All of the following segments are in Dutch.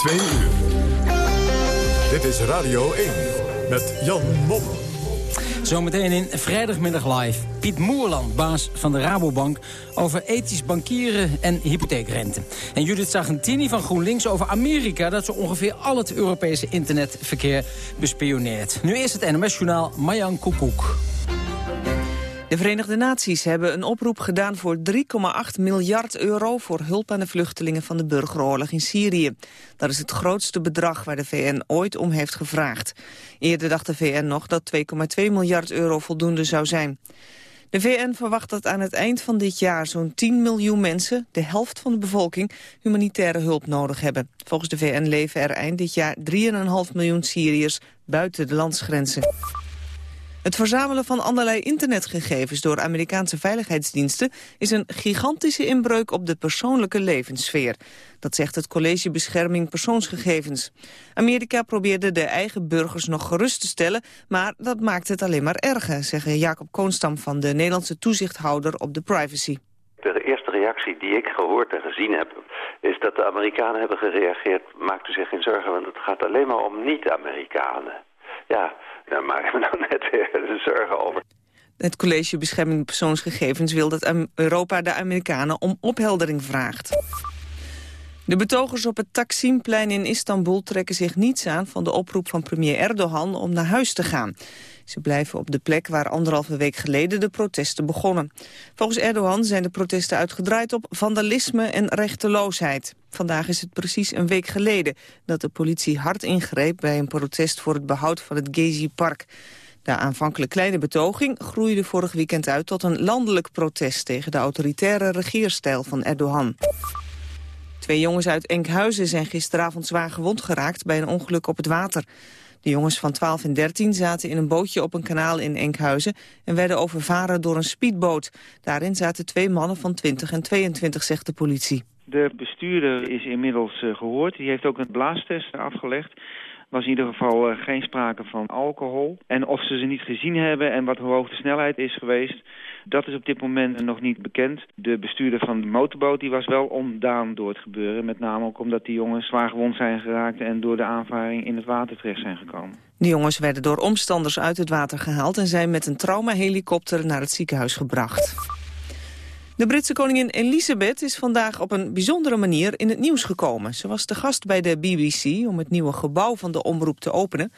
Twee uur. Dit is Radio 1 met Jan Mom. Zometeen in Vrijdagmiddag Live. Piet Moerland, baas van de Rabobank... over ethisch bankieren en hypotheekrente. En Judith Sargentini van GroenLinks over Amerika... dat zo ongeveer al het Europese internetverkeer bespioneert. Nu eerst het NMS-journaal Marjan Koekoek. De Verenigde Naties hebben een oproep gedaan voor 3,8 miljard euro... voor hulp aan de vluchtelingen van de burgeroorlog in Syrië. Dat is het grootste bedrag waar de VN ooit om heeft gevraagd. Eerder dacht de VN nog dat 2,2 miljard euro voldoende zou zijn. De VN verwacht dat aan het eind van dit jaar zo'n 10 miljoen mensen, de helft van de bevolking, humanitaire hulp nodig hebben. Volgens de VN leven er eind dit jaar 3,5 miljoen Syriërs buiten de landsgrenzen. Het verzamelen van allerlei internetgegevens door Amerikaanse veiligheidsdiensten is een gigantische inbreuk op de persoonlijke levenssfeer. Dat zegt het College Bescherming Persoonsgegevens. Amerika probeerde de eigen burgers nog gerust te stellen, maar dat maakt het alleen maar erger, zeggen Jacob Koonstam van de Nederlandse toezichthouder op de privacy. De eerste reactie die ik gehoord en gezien heb, is dat de Amerikanen hebben gereageerd, maakt u zich geen zorgen, want het gaat alleen maar om niet-Amerikanen. Ja, daar maak ik nou net weer zorgen over. Het College Bescherming Persoonsgegevens wil dat Europa de Amerikanen om opheldering vraagt. De betogers op het Taksimplein in Istanbul trekken zich niets aan van de oproep van premier Erdogan om naar huis te gaan. Ze blijven op de plek waar anderhalve week geleden de protesten begonnen. Volgens Erdogan zijn de protesten uitgedraaid op vandalisme en rechteloosheid. Vandaag is het precies een week geleden dat de politie hard ingreep bij een protest voor het behoud van het Gezi-park. De aanvankelijk kleine betoging groeide vorig weekend uit tot een landelijk protest tegen de autoritaire regeerstijl van Erdogan. Twee jongens uit Enkhuizen zijn gisteravond zwaar gewond geraakt bij een ongeluk op het water. De jongens van 12 en 13 zaten in een bootje op een kanaal in Enkhuizen... en werden overvaren door een speedboot. Daarin zaten twee mannen van 20 en 22, zegt de politie. De bestuurder is inmiddels uh, gehoord. Die heeft ook een blaastest afgelegd was in ieder geval uh, geen sprake van alcohol. En of ze ze niet gezien hebben en wat hoe hoog de snelheid is geweest... Dat is op dit moment nog niet bekend. De bestuurder van de motorboot die was wel ontdaan door het gebeuren. Met name ook omdat die jongens zwaar gewond zijn geraakt... en door de aanvaring in het water terecht zijn gekomen. De jongens werden door omstanders uit het water gehaald... en zijn met een traumahelikopter naar het ziekenhuis gebracht. De Britse koningin Elizabeth is vandaag op een bijzondere manier in het nieuws gekomen. Ze was te gast bij de BBC om het nieuwe gebouw van de omroep te openen.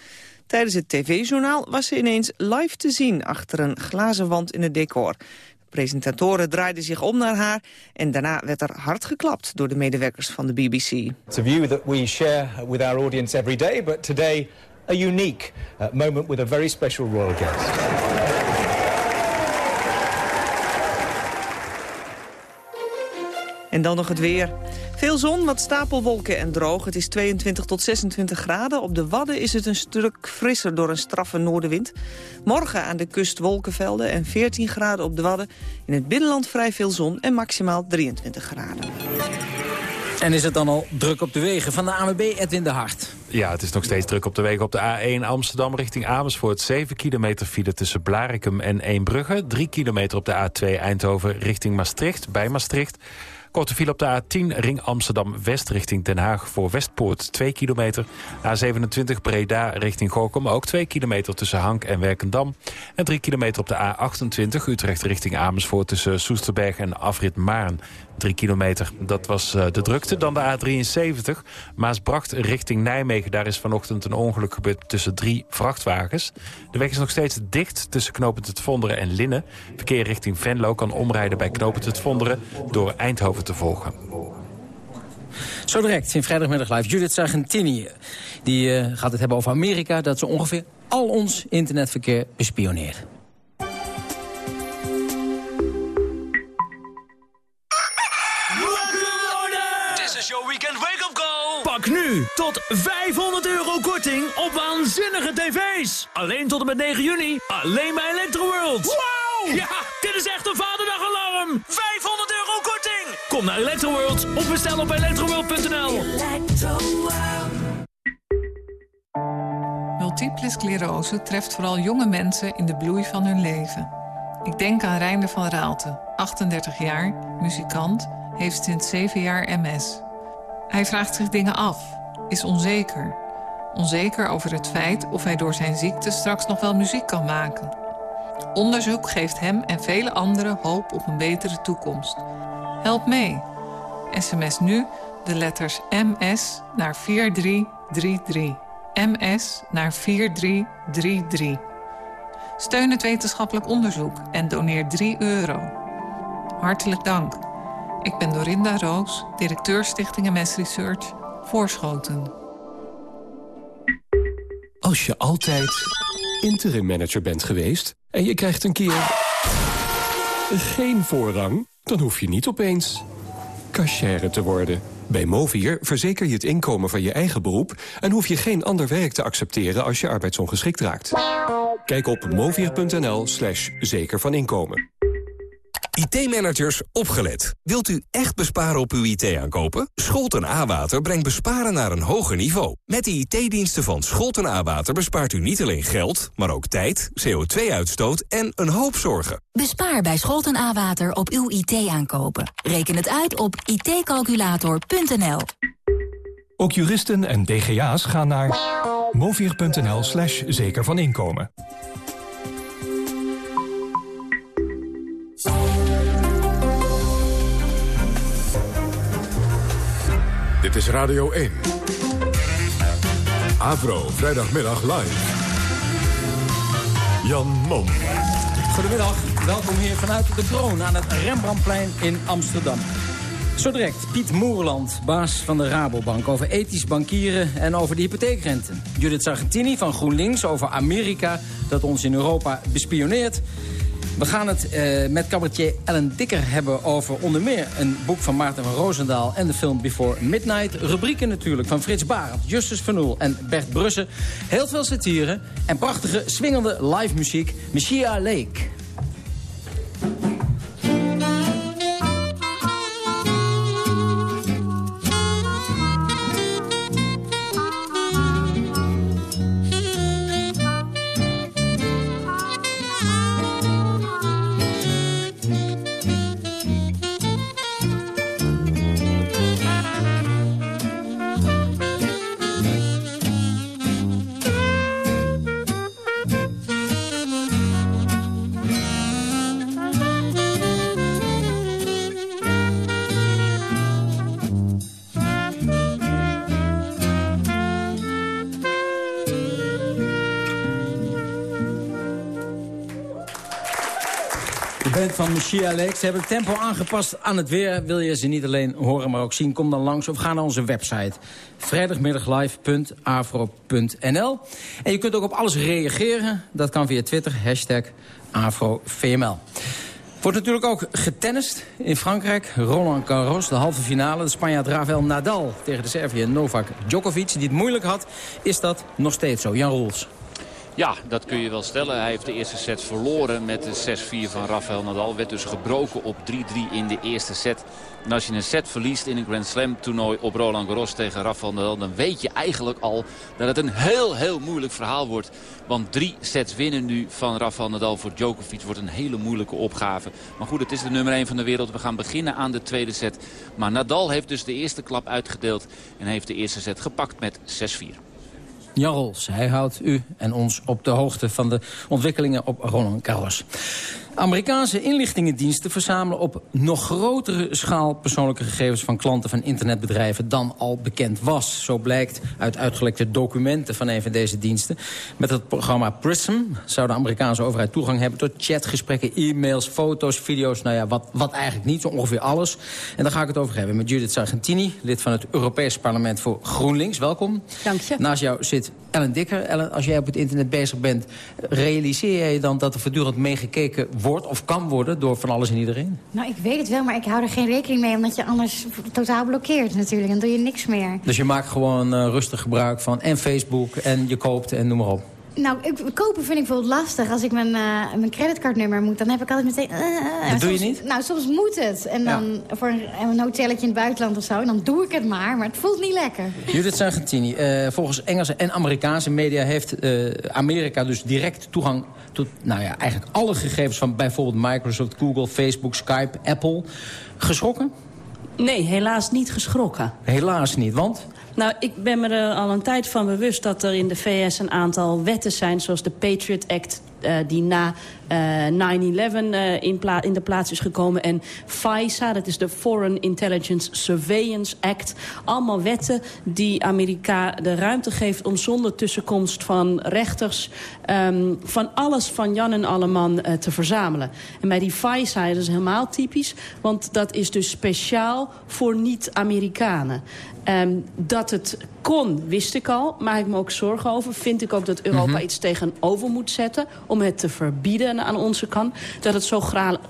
Tijdens het tv-journaal was ze ineens live te zien achter een glazen wand in het decor. De presentatoren draaiden zich om naar haar en daarna werd er hard geklapt door de medewerkers van de BBC. It's a view that we share with our audience every day, but today a unique uh, moment with a very special royal guest. En dan nog het weer. Veel zon, wat stapelwolken en droog. Het is 22 tot 26 graden. Op de Wadden is het een stuk frisser door een straffe noordenwind. Morgen aan de kust wolkenvelden en 14 graden op de Wadden. In het binnenland vrij veel zon en maximaal 23 graden. En is het dan al druk op de wegen van de AMB Edwin de Hart? Ja, het is nog steeds druk op de wegen op de A1 Amsterdam richting Amersfoort. 7 kilometer file tussen Blarikum en Eembrugge. 3 kilometer op de A2 Eindhoven richting Maastricht, bij Maastricht. Korte file op de A10 ring Amsterdam-West richting Den Haag voor Westpoort 2 kilometer. A27 Breda richting Gorkum ook 2 kilometer tussen Hank en Werkendam. En 3 kilometer op de A28 Utrecht richting Amersfoort tussen Soesterberg en Afrit Maarn. 3 kilometer, dat was uh, de drukte. Dan de A73, Maasbracht richting Nijmegen. Daar is vanochtend een ongeluk gebeurd tussen drie vrachtwagens. De weg is nog steeds dicht tussen Knopend het Vonderen en Linnen. Verkeer richting Venlo kan omrijden bij Knopend het Vonderen... door Eindhoven te volgen. Zo direct in vrijdagmiddag live Judith Sargentini. Die uh, gaat het hebben over Amerika, dat ze ongeveer al ons internetverkeer bespioneert. Pak nu tot 500 euro korting op waanzinnige tv's. Alleen tot en met 9 juni. Alleen bij Electroworld. Wow! Ja, dit is echt een vaderdagalarm. 500 euro korting. Kom naar Electroworld of bestel op electroworld.nl. Multiple sclerose treft vooral jonge mensen in de bloei van hun leven. Ik denk aan Reinder van Raalte, 38 jaar, muzikant, heeft sinds 7 jaar MS. Hij vraagt zich dingen af is onzeker. Onzeker over het feit of hij door zijn ziekte straks nog wel muziek kan maken. Onderzoek geeft hem en vele anderen hoop op een betere toekomst. Help mee. SMS nu de letters MS naar 4333. MS naar 4333. Steun het wetenschappelijk onderzoek en doneer 3 euro. Hartelijk dank. Ik ben Dorinda Roos, directeur Stichting MS Research, Voorschoten. Als je altijd interim manager bent geweest en je krijgt een keer geen voorrang, dan hoef je niet opeens cashier te worden. Bij Movier verzeker je het inkomen van je eigen beroep... en hoef je geen ander werk te accepteren als je arbeidsongeschikt raakt. Kijk op movier.nl slash zeker van inkomen. IT-managers, opgelet. Wilt u echt besparen op uw IT-aankopen? Scholten A-Water brengt besparen naar een hoger niveau. Met de IT-diensten van Scholten A-Water bespaart u niet alleen geld... maar ook tijd, CO2-uitstoot en een hoop zorgen. Bespaar bij Scholten A-Water op uw IT-aankopen. Reken het uit op itcalculator.nl. Ook juristen en DGA's gaan naar movier.nl slash zeker van inkomen. Dit is Radio 1. Avro, vrijdagmiddag live. Jan Mom. Goedemiddag, welkom hier vanuit de kroon aan het Rembrandtplein in Amsterdam. Zo direct Piet Moerland, baas van de Rabobank... over ethisch bankieren en over de hypotheekrente. Judith Sargentini van GroenLinks over Amerika... dat ons in Europa bespioneert. We gaan het uh, met cabaretier Ellen Dikker hebben over onder meer een boek van Maarten van Roosendaal en de film Before Midnight. Rubrieken natuurlijk van Frits Barend, Justus Van Oel en Bert Brussen. Heel veel satire en prachtige swingende live muziek. Messiah Lake. Michia Alex. Ze hebben het tempo aangepast aan het weer. Wil je ze niet alleen horen, maar ook zien? Kom dan langs of ga naar onze website. vrijdagmiddaglive.afro.nl En je kunt ook op alles reageren. Dat kan via Twitter, hashtag AfroVML. Wordt natuurlijk ook getennist in Frankrijk. Roland Garros, de halve finale. De Spanjaard Rafael Nadal tegen de Serviër Novak Djokovic... die het moeilijk had, is dat nog steeds zo. Jan Roels. Ja, dat kun je wel stellen. Hij heeft de eerste set verloren met de 6-4 van Rafael Nadal. Werd dus gebroken op 3-3 in de eerste set. En als je een set verliest in een Grand Slam toernooi op Roland Garros tegen Rafael Nadal... dan weet je eigenlijk al dat het een heel, heel moeilijk verhaal wordt. Want drie sets winnen nu van Rafael Nadal voor Djokovic wordt een hele moeilijke opgave. Maar goed, het is de nummer 1 van de wereld. We gaan beginnen aan de tweede set. Maar Nadal heeft dus de eerste klap uitgedeeld en heeft de eerste set gepakt met 6-4. Jan hij houdt u en ons op de hoogte van de ontwikkelingen op Roland Garros. Amerikaanse inlichtingendiensten verzamelen op nog grotere schaal persoonlijke gegevens van klanten van internetbedrijven dan al bekend was. Zo blijkt uit uitgelekte documenten van een van deze diensten. Met het programma PRISM zou de Amerikaanse overheid toegang hebben tot chatgesprekken, e-mails, foto's, video's, nou ja, wat, wat eigenlijk niet, zo ongeveer alles. En daar ga ik het over hebben met Judith Sargentini, lid van het Europees Parlement voor GroenLinks. Welkom. Dank je. Naast jou zit Ellen Dikker. Ellen, als jij op het internet bezig bent, realiseer je dan dat er voortdurend meegekeken wordt of kan worden door van alles en iedereen? Nou, ik weet het wel, maar ik hou er geen rekening mee... omdat je anders totaal blokkeert natuurlijk. Dan doe je niks meer. Dus je maakt gewoon uh, rustig gebruik van en Facebook en je koopt en noem maar op. Nou, ik, kopen vind ik bijvoorbeeld lastig. Als ik mijn, uh, mijn creditcardnummer moet, dan heb ik altijd meteen... Uh, dat doe je niet? Nou, soms moet het. En dan voor een, een, hotelletje in het buitenland of zo. En dan doe ik het maar, maar het voelt niet lekker. Judith Sargentini, uh, volgens Engelse en Amerikaanse media... heeft Amerika dus direct toegang tot nou ja, eigenlijk alle gegevens... van bijvoorbeeld Microsoft, Google, Facebook, Skype, Apple. Geschrokken? Nee, helaas niet geschrokken. Helaas niet, want? Nou, ik ben me er al een tijd van bewust dat er in de VS een aantal wetten zijn... zoals de Patriot Act, uh, die na uh, 9-11 uh, in, in, de plaats is gekomen. En FISA, dat is de Foreign Intelligence Surveillance Act. Allemaal wetten die Amerika de ruimte geeft om zonder tussenkomst van rechters... Um, van alles van Jan en Alleman te verzamelen. En bij die FISA is dat helemaal typisch, want dat is dus speciaal voor niet-Amerikanen. Um, dat het kon, wist ik al. Maak ik me ook zorgen over. Vind ik ook dat Europa mm -hmm. iets tegenover moet zetten... om het te verbieden aan onze kant. Dat het zo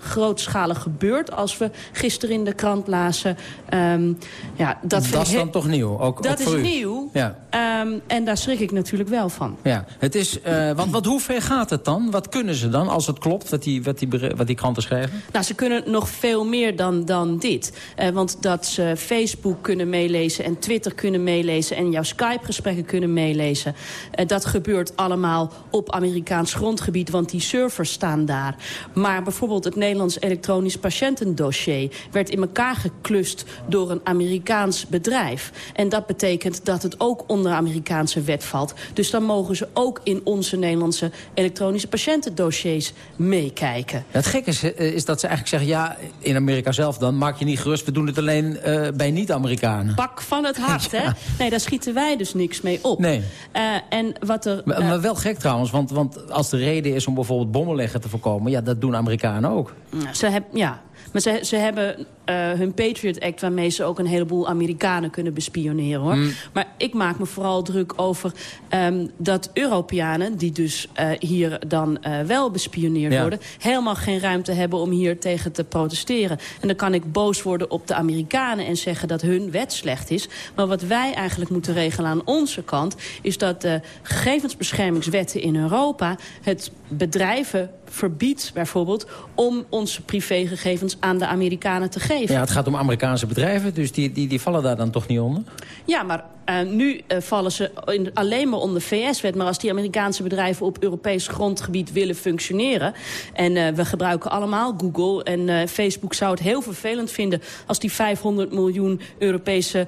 grootschalig gebeurt als we gisteren in de krant lazen. Um, ja, dat dat is dan toch nieuw? Ook, dat ook is u. nieuw. Ja. Um, en daar schrik ik natuurlijk wel van. Ja, het is, uh, want wat, hoe ver gaat het dan? Wat kunnen ze dan, als het klopt, wat die, wat die, wat die kranten schrijven? Nou, ze kunnen nog veel meer dan, dan dit. Uh, want dat ze Facebook kunnen meelezen en Twitter kunnen meelezen... en jouw Skype-gesprekken kunnen meelezen. Uh, dat gebeurt allemaal op Amerikaans grondgebied, want die servers staan daar. Maar bijvoorbeeld het Nederlands elektronisch patiëntendossier... werd in elkaar geklust door een Amerikaans bedrijf. En dat betekent dat het ook onder Amerikaanse wet valt. Dus dan mogen ze ook in onze Nederlandse elektronische patiëntendossiers meekijken. Het gekke is, is dat ze eigenlijk zeggen... ja, in Amerika zelf dan, maak je niet gerust... we doen het alleen uh, bij niet-Amerikanen. Pak van het hart, ja. hè? Nee, daar schieten wij dus niks mee op. Nee. Uh, en wat er, maar, maar, wel gek trouwens, want, want als de reden is om bijvoorbeeld bommenleggen te voorkomen... ja, dat doen Amerikanen ook. Ze heb, ja, maar ze, ze hebben uh, hun Patriot Act... waarmee ze ook een heleboel Amerikanen kunnen bespioneren. hoor. Mm. Maar ik maak me vooral druk over um, dat Europeanen... die dus uh, hier dan uh, wel bespioneerd ja. worden... helemaal geen ruimte hebben om hier tegen te protesteren. En dan kan ik boos worden op de Amerikanen... en zeggen dat hun wet slecht is. Maar wat wij eigenlijk moeten regelen aan onze kant... is dat de gegevensbeschermingswetten in Europa... het bedrijven verbiedt bijvoorbeeld... om onze privégegevens aan de Amerikanen te geven. Ja, het gaat om Amerikaanse bedrijven, dus die, die, die vallen daar dan toch niet onder? Ja, maar uh, nu uh, vallen ze in, alleen maar onder VS-wet. Maar als die Amerikaanse bedrijven op Europees grondgebied willen functioneren... en uh, we gebruiken allemaal Google en Facebook zou het heel vervelend vinden... als die 500 miljoen Europese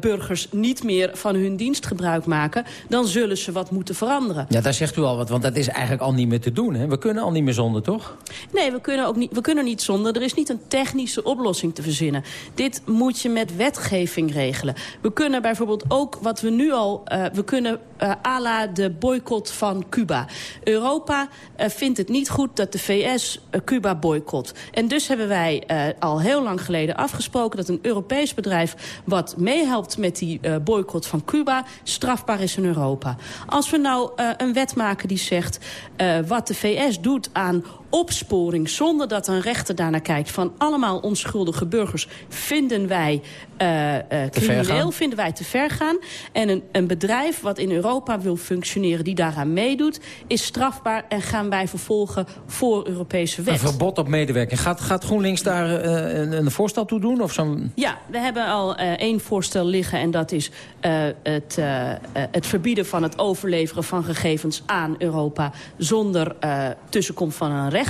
burgers niet meer van hun dienst gebruik maken... dan zullen ze wat moeten veranderen. Ja, daar zegt u al wat, want dat is eigenlijk al niet meer te doen. Hè? We kunnen al niet meer zonder, toch? Nee, we kunnen, ook niet, we kunnen niet zonder. Er is niet een technische oplossing te verzinnen. Dit moet je met wetgeving regelen. We kunnen bijvoorbeeld ook wat we nu al... Uh, we kunnen uh, la de boycott van Cuba. Europa uh, vindt het niet goed dat de VS Cuba boycott. En dus hebben wij al heel lang geleden afgesproken... dat een Europees bedrijf wat meehelpt met die boycott van Cuba... strafbaar is in Europa. Als we nou een wet maken die zegt... wat de VS doet aan opsporing zonder dat een rechter daarnaar kijkt... van allemaal onschuldige burgers vinden wij uh, uh, crimineel, vinden wij te ver gaan. En een, een bedrijf wat in Europa wil functioneren die daaraan meedoet... is strafbaar en gaan wij vervolgen voor Europese wet. Een verbod op medewerking. Gaat, gaat GroenLinks daar uh, een, een, voorstel toe doen? Of zo? Ja, we hebben al één voorstel liggen en dat is het, het verbieden van het overleveren van gegevens aan Europa... zonder tussenkomst van een rechter.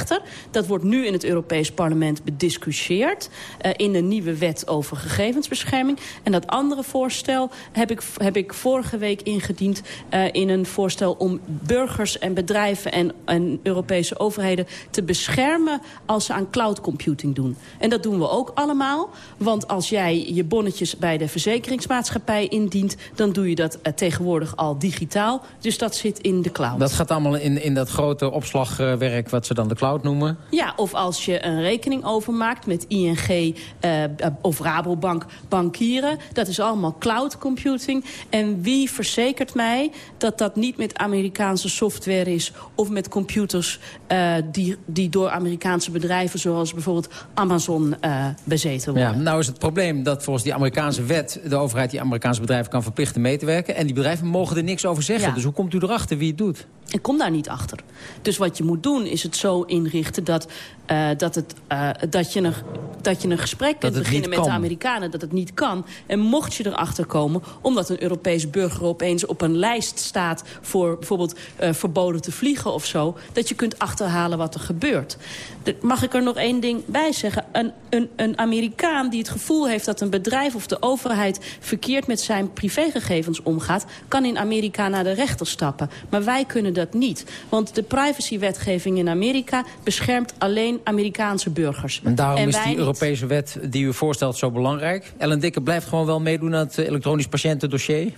Dat wordt nu in het Europees Parlement bediscussieerd... in de nieuwe wet over gegevensbescherming. En dat andere voorstel heb ik, heb ik vorige week ingediend... Uh, in een voorstel om burgers en bedrijven en, en Europese overheden... te beschermen als ze aan cloud computing doen. En dat doen we ook allemaal. Want als jij je bonnetjes bij de verzekeringsmaatschappij indient... dan doe je dat uh, tegenwoordig al digitaal. Dus dat zit in de cloud. Dat gaat allemaal in, in dat grote opslagwerk wat ze dan de cloud noemen? Ja, of als je een rekening overmaakt met ING uh, of Rabobank bankieren. Dat is allemaal cloud computing. En wie verzekert mij dat dat niet met Amerikaanse software is... of met computers uh, die, die door Amerikaanse bedrijven... zoals bijvoorbeeld Amazon uh, bezeten worden. Ja, nou is het probleem dat volgens die Amerikaanse wet... de overheid die Amerikaanse bedrijven kan verplichten mee te werken... en die bedrijven mogen er niks over zeggen. Ja. Dus hoe komt u erachter wie het doet? Ik kom daar niet achter. Dus wat je moet doen is het zo inrichten dat, uh, dat, het, uh, dat, je, een, dat je een gesprek kunt beginnen met de Amerikanen. Dat het niet kan. En mocht je erachter komen, omdat een Europese burger opeens op een lijst staat... voor bijvoorbeeld uh, verboden te vliegen of zo... dat je kunt achterhalen wat er gebeurt. De, mag ik er nog één ding bij zeggen? Een, een, een Amerikaan die het gevoel heeft dat een bedrijf of de overheid... verkeerd met zijn privégegevens omgaat... kan in Amerika naar de rechter stappen. Maar wij kunnen dat niet. Want de privacywetgeving in Amerika beschermt alleen Amerikaanse burgers. En daarom is die Europese wet die u voorstelt zo belangrijk. Ellen Dikke blijft gewoon wel meedoen aan het elektronisch patiëntendossier?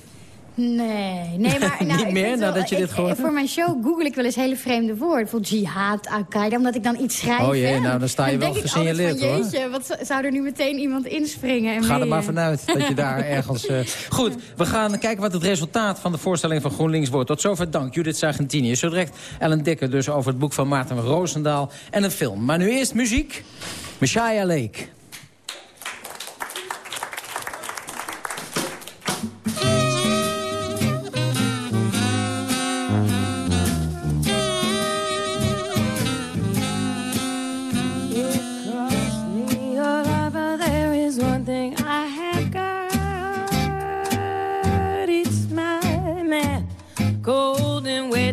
Nee, nee, maar... Nou, Niet meer nadat je dit gehoord Voor mijn show google ik wel eens hele vreemde woorden. Bijvoorbeeld jihad, Al-Qaeda, omdat ik dan iets schrijf. Oh jee, nou dan sta je wel gesignaleerd hoor. Jeetje, wat zou er nu meteen iemand inspringen? En Ga mee, er maar vanuit dat je daar ergens... Uh... Goed, we gaan kijken wat het resultaat van de voorstelling van GroenLinks wordt. Tot zover dank, Judith Sargentini. Zo direct Ellen Dikker dus over het boek van Maarten Roosendaal en een film. Maar nu eerst muziek. Messiah Lake.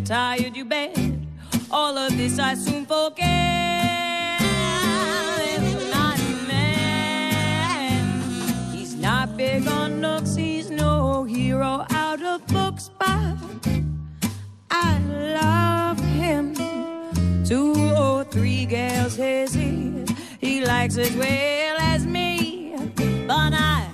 Tired you bet. All of this I soon forget. It's not man. He's not big on looks. He's no hero out of books, but I love him. Two or three gals he, he likes as well as me, but I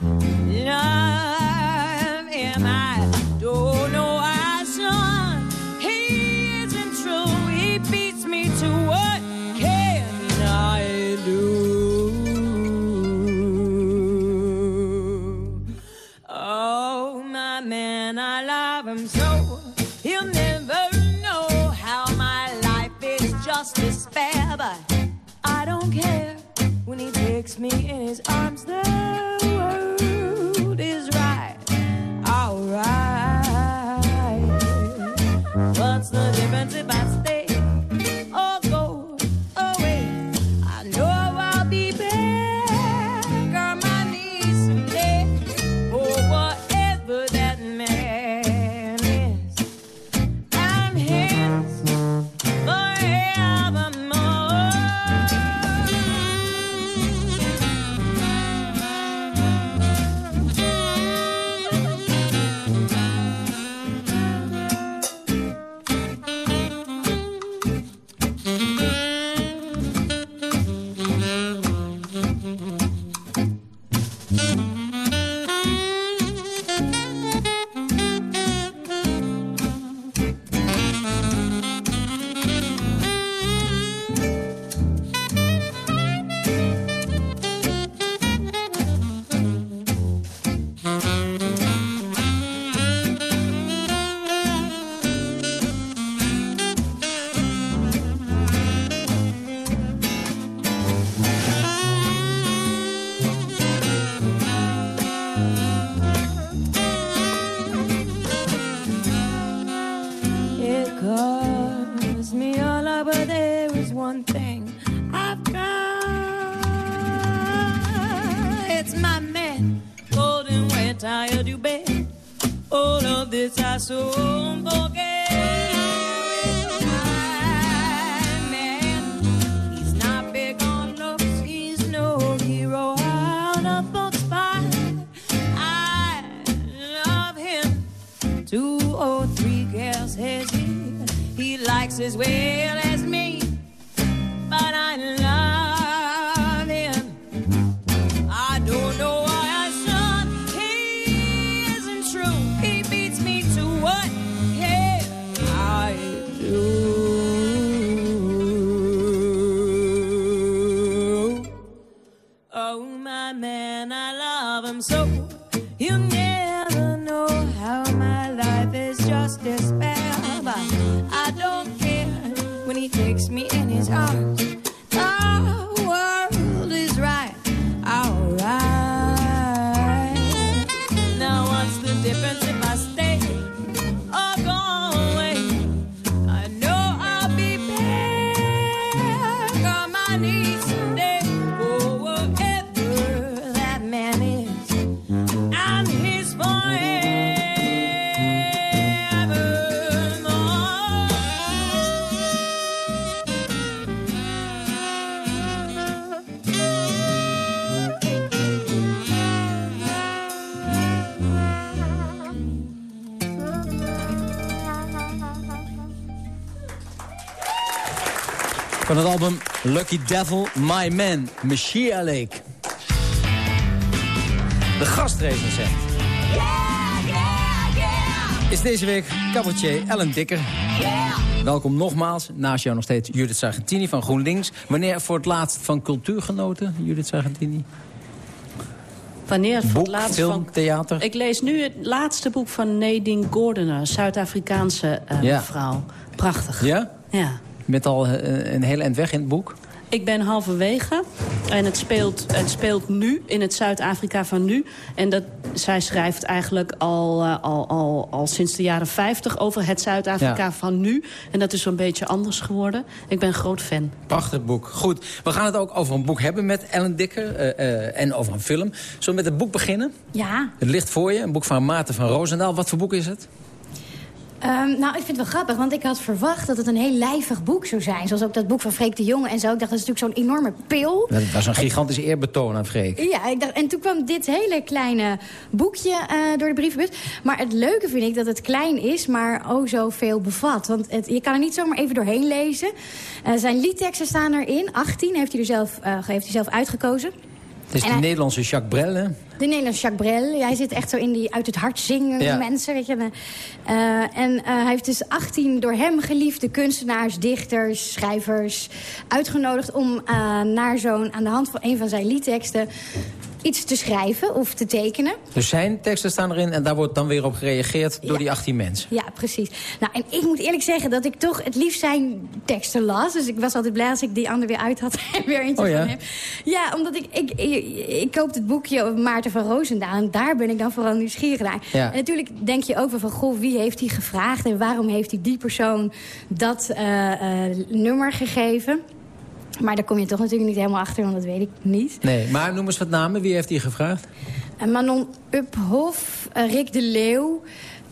When he takes me in his arms. The Two or three girls has he. He likes as well My Man, Machia Lake. De gastrecensent. Is deze week cabaretier Ellen Dikker. Welkom nogmaals. Naast jou nog steeds Judith Sargentini van GroenLinks. Wanneer voor het laatst van cultuur genoten, Judith Sargentini? Wanneer voor Boek, het laatst film, van... theater? Ik lees nu het laatste boek van Nadine Gordoner, Zuid-Afrikaanse eh, Ja. vrouw. Prachtig. Ja? Ja. Bent al eh, een hele eind weg in het boek. Ik ben halverwege en het speelt, het speelt nu, in het Zuid-Afrika van nu. En dat, zij schrijft eigenlijk al, eh, al, al, al sinds de jaren 50 over het Zuid-Afrika Ja. van nu. En dat is zo'n beetje anders geworden. Ik ben een groot fan. Prachtig boek. Goed, we gaan het ook over een boek hebben met Ellen Dikker. eh, eh, en over een film. Zullen we met het boek beginnen? Ja. Het ligt voor je, een boek van Maarten van Roosendaal. Wat voor boek is het? Ehm, nou, ik vind het wel grappig, want ik had verwacht dat het een heel lijvig boek zou zijn. Zoals ook dat boek van Freek de Jonge en zo. Ik dacht, dat is natuurlijk zo'n enorme pil. Dat was een gigantisch eerbetoon aan Freek. Ja, ik dacht, en toen kwam dit hele kleine boekje eh, door de brievenbus. Maar het leuke vind ik dat het klein is, maar oh zoveel bevat. Want het, je kan er niet zomaar even doorheen lezen. Eh, zijn liedteksten staan erin, 18 heeft hij er zelf, eh, heeft hij zelf uitgekozen. Het is En de hij- Nederlandse Jacques Brel, hè? De Nederlandse Jacques Brel. Hij zit echt zo in die uit het hart zingen Ja. mensen. Weet je. Eh, en eh, hij heeft dus 18 door hem geliefde kunstenaars, dichters, schrijvers... uitgenodigd om eh, naar zo'n, aan de hand van een van zijn liedteksten... iets te schrijven of te tekenen. Dus zijn teksten staan erin en daar wordt dan weer op gereageerd door Ja. die 18 mensen. Ja, precies. Nou, en ik moet eerlijk zeggen dat ik toch het liefst zijn teksten las. Dus ik was altijd blij als ik die ander weer uit had en weer eentje Oh ja? van hem. Ja, omdat ik, ik, ik, ik koop het boekje Maarten van Roosendaal... en daar ben ik dan vooral nieuwsgierig naar. Ja. En natuurlijk denk je ook wel van, goh, wie heeft hij gevraagd... en waarom heeft hij die persoon dat eh, eh, nummer gegeven... Maar daar kom je toch natuurlijk niet helemaal achter, want dat weet ik niet. Nee, maar noem eens wat namen. Wie heeft die gevraagd? Eh, Manon Uphoff, eh, Rick de Leeuw,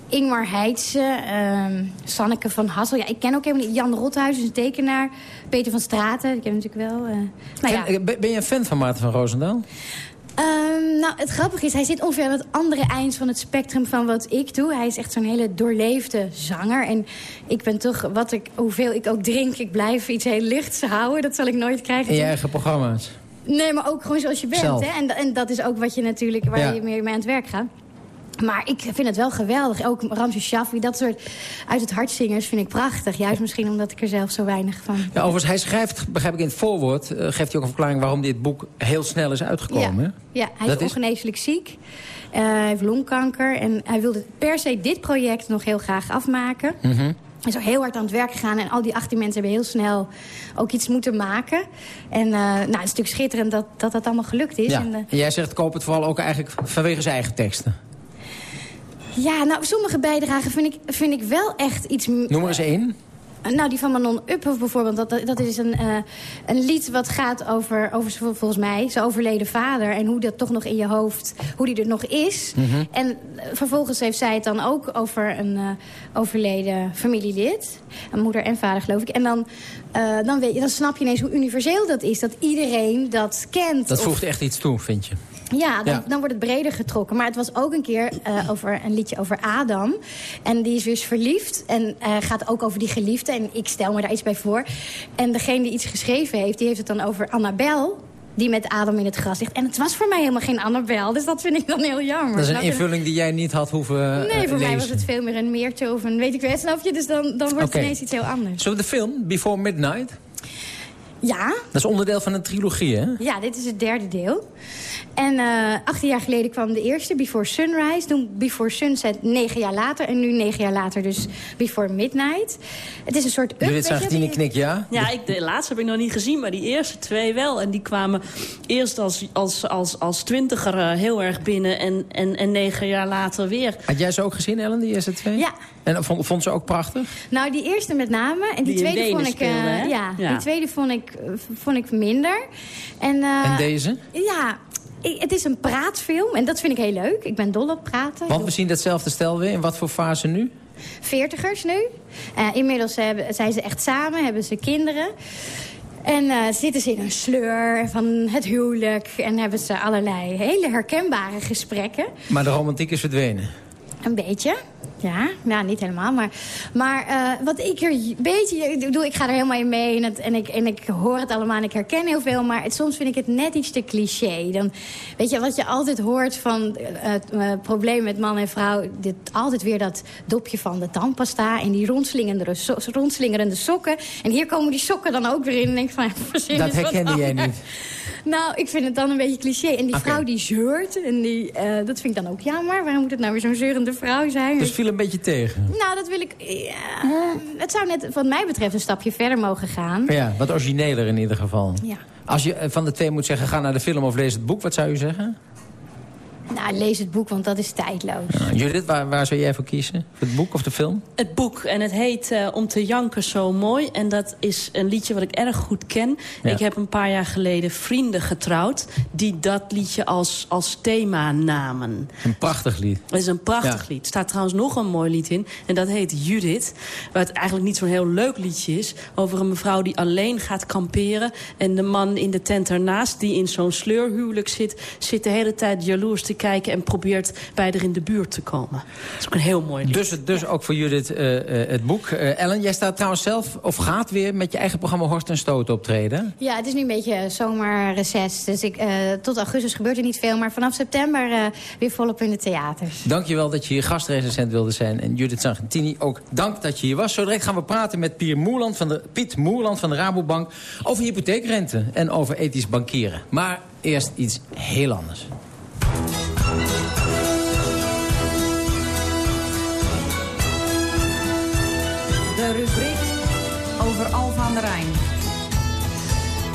Ingmar Heitse, ehm, Sanneke van Hassel. Ja, ik ken ook helemaal niet. Jan Rothuis is een tekenaar. Peter van Straten, die ken ik natuurlijk wel. eh. nou ja. Ben je een fan van Maarten van Roosendaal? Ehm, nou, het grappige is, hij zit ongeveer aan het andere eind van het spectrum van wat ik doe. Hij is echt zo'n hele doorleefde zanger. En ik ben toch, wat ik, hoeveel ik ook drink, ik blijf iets heel lichts houden. Dat zal ik nooit krijgen. In je eigen programma's? Nee, maar ook gewoon zoals je bent. Zelf. Hè? En, en dat is ook wat je natuurlijk, waar Ja. je meer mee aan het werk gaat. Maar ik vind het wel geweldig. Ook Ramses Shaffi, dat soort uit het hart zingers vind ik prachtig. Juist misschien omdat ik er zelf zo weinig van... Ja, overigens, hij schrijft, begrijp ik in het voorwoord... eh, geeft hij ook een verklaring waarom dit boek heel snel is uitgekomen. hè? Ja, hij Dat is ongeneeslijk ziek. Eh, hij heeft longkanker. En hij wilde per se dit project nog heel graag afmaken. Mhm. Hij is ook heel hard aan het werk gegaan. En al die 18 mensen hebben heel snel ook iets moeten maken. En eh, nou, het is natuurlijk schitterend dat dat, dat allemaal gelukt is. Ja. En, En jij zegt, koop het vooral ook eigenlijk vanwege zijn eigen teksten. Ja, nou, sommige bijdragen vind ik, vind ik wel echt iets... Noem er eens één. Nou, die van Manon Uphoff bijvoorbeeld, dat, dat is een, eh, een lied wat gaat over, over volgens mij, zijn overleden vader. En hoe dat toch nog in je hoofd, hoe die er nog is. Mhm. En eh, vervolgens heeft zij het dan ook over een eh, overleden familielid. Een moeder en vader, geloof ik. En dan, eh, dan, weet je, dan snap je ineens hoe universeel dat is. Dat iedereen dat kent. Dat Of- voegt echt iets toe, vind je? Ja, dan, Ja. dan wordt het breder getrokken. Maar het was ook een keer eh, over een liedje over Adam. En die is weer eens verliefd. En eh, gaat ook over die geliefde. En ik stel me daar iets bij voor. En degene die iets geschreven heeft, die heeft het dan over Annabel. Die met Adam in het gras ligt. En het was voor mij helemaal geen Annabel. Dus dat vind ik dan heel jammer. Dat is een invulling die jij niet had hoeven eh, Nee, voor mij was het veel meer een meertje of een weet ik wel. Snap je? Dus dan, dan wordt het ineens iets heel anders. Zullen we de film, Before Midnight? Ja, Dat is onderdeel van een trilogie, hè? Ja, dit is het derde deel. En eh 18 jaar geleden kwam de eerste, Before Sunrise. Toen Before Sunset, negen jaar later. En nu negen jaar later dus Before Midnight. Het is een soort... up, Judith Sargentini knikt ja. Ja, ik, de laatste heb ik nog niet gezien, maar die eerste twee wel. En die kwamen eerst als, als, als, als twintiger eh, heel erg binnen en, en, en negen jaar later weer. Had jij ze ook gezien, Ellen, die eerste twee? Ja. En vond, vond ze ook prachtig? Nou, die eerste met name. En die, Die in tweede vond ik... eh, speelde, hè? ja, Ja. die tweede vond ik, eh, vond ik minder. En, eh, En deze? Ja, ik- het is een praatfilm. En dat vind ik heel leuk. Ik ben dol op praten. Want we zien datzelfde stel weer. In wat voor fase nu? veertigers nu. Eh, inmiddels hebben, zijn ze echt samen, hebben ze kinderen. En eh, zitten ze in een sleur van het huwelijk. En hebben ze allerlei hele herkenbare gesprekken. Maar de romantiek is verdwenen. Een beetje. Ja, nou niet helemaal. Maar, maar eh, wat ik er een beetje... Ik bedoel, ik ga er helemaal in mee en, het, en, ik, en ik hoor het allemaal en ik herken heel veel. Maar het, soms vind ik het net iets te cliché. Dan, weet je, wat je altijd hoort van eh, het uh, probleem met man en vrouw... Dit, altijd weer dat dopje van de tandpasta en die rondslingerende, so, rondslingerende sokken. En hier komen die sokken dan ook weer in. En denk van, ja, Dat herkende jij niet. Nou, ik vind het dan een beetje cliché. En die vrouw die zeurt, en die, eh, dat vind ik dan ook jammer. Waarom moet het nou weer zo'n zeurende vrouw zijn? Dus viel een beetje tegen. Nou, dat wil ik... ja, het zou net, wat mij betreft, een stapje verder mogen gaan. Ja, wat origineler in ieder geval. Ja. Als je eh, van de twee moet zeggen, ga naar de film of lees het boek, wat zou je zeggen? Nou, lees het boek, want dat is tijdloos. Ja, Judith, waar, waar zou jij voor kiezen? Het boek of de film? Het boek. En het heet eh, Om te janken zo mooi. En dat is een liedje wat ik erg goed ken. Ja. Ik heb een paar jaar geleden vrienden getrouwd... die dat liedje als, als thema namen. Een prachtig lied. Het is een prachtig Ja. lied. Er staat trouwens nog een mooi lied in. En dat heet Judith. Wat eigenlijk niet zo'n heel leuk liedje is. Over een mevrouw die alleen gaat kamperen. En de man in de tent ernaast, die in zo'n sleurhuwelijk zit... zit de hele tijd jaloers te kijken... en probeert bij haar in de buurt te komen. Dat is ook een heel mooi lied. Dus, dus ook voor Judith eh, eh, het boek. Eh, Ellen, jij staat trouwens zelf, of gaat weer met je eigen programma Horst en Stoot optreden. Ja, het is nu een beetje zomerreces. Dus ik, eh, tot augustus gebeurt er niet veel. Maar vanaf september eh, weer volop in de theaters. Dankjewel dat je hier gastrecensent wilde zijn. En Judith Sargentini, ook dank dat je hier was. Zo direct gaan we praten met Pier Moerland van de, Piet Moerland van de Rabobank... over hypotheekrente en over ethisch bankieren. Maar eerst iets heel anders. De rubriek over Alfa aan de Rijn.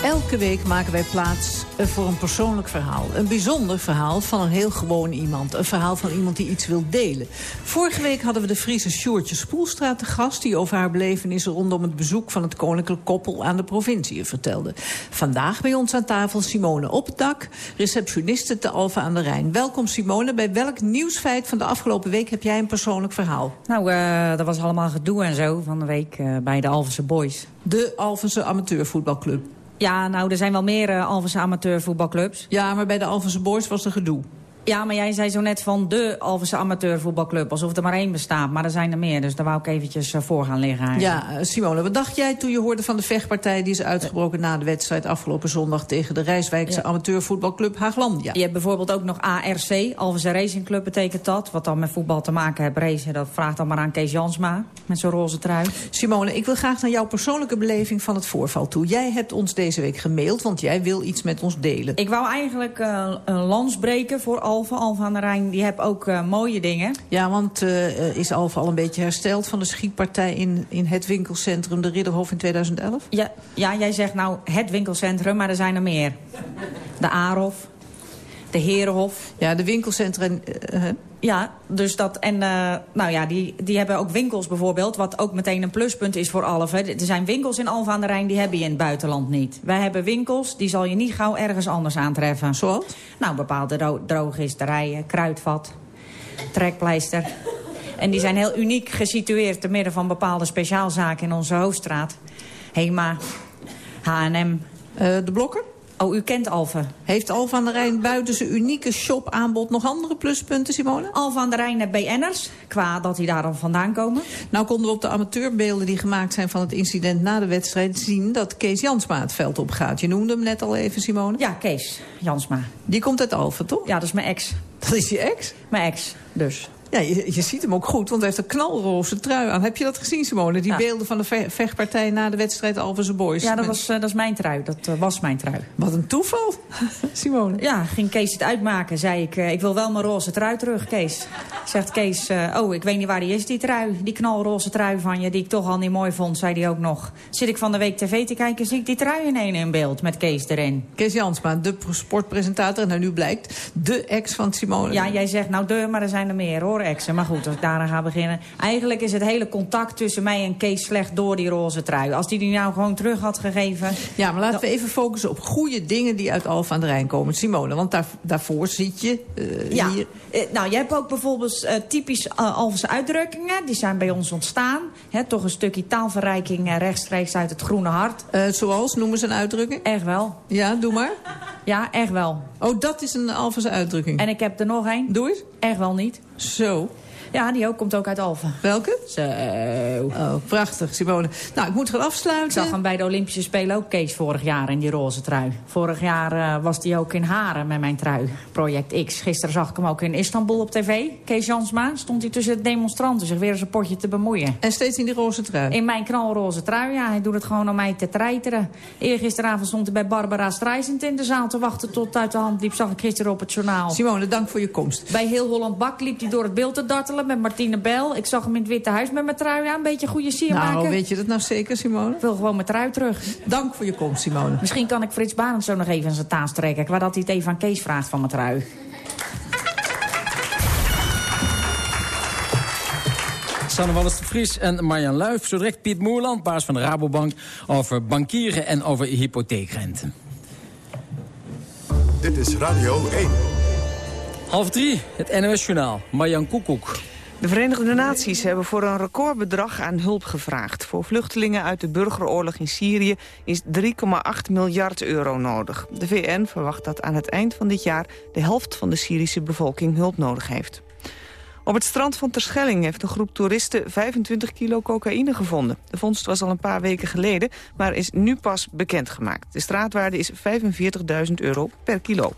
Elke week maken wij plaats voor een persoonlijk verhaal. Een bijzonder verhaal van een heel gewoon iemand. Een verhaal van iemand die iets wil delen. Vorige week hadden we de Friese Sjoertje Spoelstra te gast... die over haar belevenissen rondom het bezoek van het koninklijk koppel aan de provincie vertelde. Vandaag bij ons aan tafel Simone Op het Dak, receptioniste te Alfa aan de Rijn. Welkom Simone. Bij welk nieuwsfeit van de afgelopen week heb jij een persoonlijk verhaal? Nou, eh dat was allemaal gedoe en zo van de week eh, bij de Alphense Boys. De Alphense Amateurvoetbalclub. Ja, nou, er zijn wel meer eh Alphense amateurvoetbalclubs. Ja, maar bij de Alphense Boys was er gedoe. Ja, maar jij zei zo net van de Alphense amateurvoetbalclub. Alsof er maar één bestaat, maar er zijn er meer. Dus daar wou ik eventjes eh, voor gaan liggen eigenlijk. Ja, eh, Simone, wat dacht jij toen je hoorde van de vechtpartij... die is uitgebroken na de wedstrijd afgelopen zondag... tegen de Rijswijkse Ja. amateurvoetbalclub Haaglandia? Je hebt bijvoorbeeld ook nog ARC, Alphense Racing Club betekent dat. Wat dan met voetbal te maken heeft, racen. Dat vraagt dan maar aan Kees Jansma, met zijn roze trui. Simone, ik wil graag naar jouw persoonlijke beleving van het voorval toe. Jij hebt ons deze week gemaild, want jij wil iets met ons delen. Ik wou eigenlijk eh, een lans breken voor Alfa. Alfa aan de Rijn, die heb ook eh, mooie dingen. Ja, want eh, is Alfa al een beetje hersteld van de schietpartij... in, in het winkelcentrum De Ridderhof in 2011? Ja, ja, jij zegt nou het winkelcentrum, maar er zijn er meer. De Aarhof, de Herenhof. Ja, de winkelcentra... eh, Ja, dus dat. En eh, nou ja, die, die hebben ook winkels bijvoorbeeld. Wat ook meteen een pluspunt is voor Alphen. Er zijn winkels in Alphen aan de Rijn, die heb je in het buitenland niet. Wij hebben winkels, die zal je niet gauw ergens anders aantreffen. Zoals? Nou, bepaalde dro drogisterijen, kruidvat, trekpleister. En die zijn heel uniek gesitueerd te midden van bepaalde speciaalzaken in onze hoofdstraat. Hema, H&M. de blokken? Oh, u kent Alphen. Heeft Alfa aan de Rijn buiten zijn unieke shopaanbod nog andere pluspunten, Simone? Alphen aan de Rijn BN'ers, qua dat die daar dan vandaan komen. Nou konden we op de amateurbeelden die gemaakt zijn van het incident na de wedstrijd zien dat Kees Jansma het veld op gaat. Je noemde hem net al even, Simone. Ja, Kees Jansma. Die komt uit Alphen, toch? Ja, dat is mijn ex. Dat is je ex? Mijn ex, dus. Ja, je, je ziet hem ook goed, want hij heeft een knalroze trui aan. Heb je dat gezien, Simone? Die Ja. beelden van de ve- vechtpartij na de wedstrijd Alphense Boys. Ja, dat, was, eh, dat is mijn trui. Dat eh, was mijn trui. Wat een toeval, Simone. Ja, ging Kees het uitmaken. Zei ik, eh, ik wil wel mijn roze trui terug, Kees. Zegt Kees, oh, ik weet niet waar die is, die trui. Die knalroze trui van je, die ik toch al niet mooi vond, zei hij ook nog. Zit ik van de week tv te kijken, zie ik die trui in één in beeld met Kees erin. Kees Jansma, de sportpresentator. En nou, nu blijkt de ex van Simone. Ja, jij zegt nou de, maar er zijn er meer hoor, exen. Maar goed, als ik daaraan ga beginnen. Eigenlijk is het hele contact tussen mij en Kees slecht door die roze trui. Als die die nou gewoon terug had gegeven... Ja, maar laten we even focussen op goede dingen die uit Alphen aan de Rijn komen. Simone, want daar, daarvoor zit je eh, Ja, hier. eh, nou, je hebt ook bijvoorbeeld eh, typisch Alphense uitdrukkingen. Die zijn bij ons ontstaan. Hè, toch een stukje taalverrijking rechtstreeks uit het groene hart. Zoals, noemen ze een uitdrukking? Echt wel. Ja, doe maar. Ja, echt wel. Oh, dat is een Alphense uitdrukking. En ik heb er nog één. Doe eens. Echt wel niet. Zo. Ja, die ook, komt ook uit Alphen. Welke? Zo. Oh, prachtig, Simone. Nou, ik moet gaan Ik afsluiten. zag hem bij de Olympische Spelen ook, Kees, vorig jaar in die roze trui. Vorig jaar eh, was hij ook in Haren met mijn trui, Project X. Gisteren zag ik hem ook in Istanbul op tv. Kees Jansma stond hij tussen de demonstranten zich weer eens een potje te bemoeien. En steeds in die roze trui? In mijn knalroze trui, ja. Hij doet het gewoon om mij te treiteren. Eergisteravond stond hij bij Barbara Streisand in de zaal te wachten tot uit de hand liep. Zag ik gisteren op het journaal. Simone, dank voor je komst. Bij Heel Holland Bak liep hij door het beeld te dartelen met Martine Bel. Ik zag hem in het Witte Huis met mijn trui aan. Een beetje goede sier Nou, maken. weet je dat nou zeker, Simone? Ik wil gewoon mijn trui terug. Dank voor je komst, Simone. Misschien kan ik Frits Barend zo nog even in zijn taas trekken. Waar dat hij het even aan Kees vraagt van mijn trui. Sanne Wallis de Vries en Marjan Luif. Zo direct Piet Moerland, baas van de Rabobank... over bankieren en over hypotheekrente. Dit is Radio 1. Half drie, het NOS-journaal. Marjan Koekoek. De Verenigde Naties hebben voor een recordbedrag aan hulp gevraagd. Voor vluchtelingen uit de burgeroorlog in Syrië is 3,8 miljard euro nodig. De VN verwacht dat aan het eind van dit jaar... de helft van de Syrische bevolking hulp nodig heeft. Op het strand van Terschelling heeft een groep toeristen 25 kilo cocaïne gevonden. De vondst was al een paar weken geleden, maar is nu pas bekendgemaakt. De straatwaarde is 45.000 euro per kilo.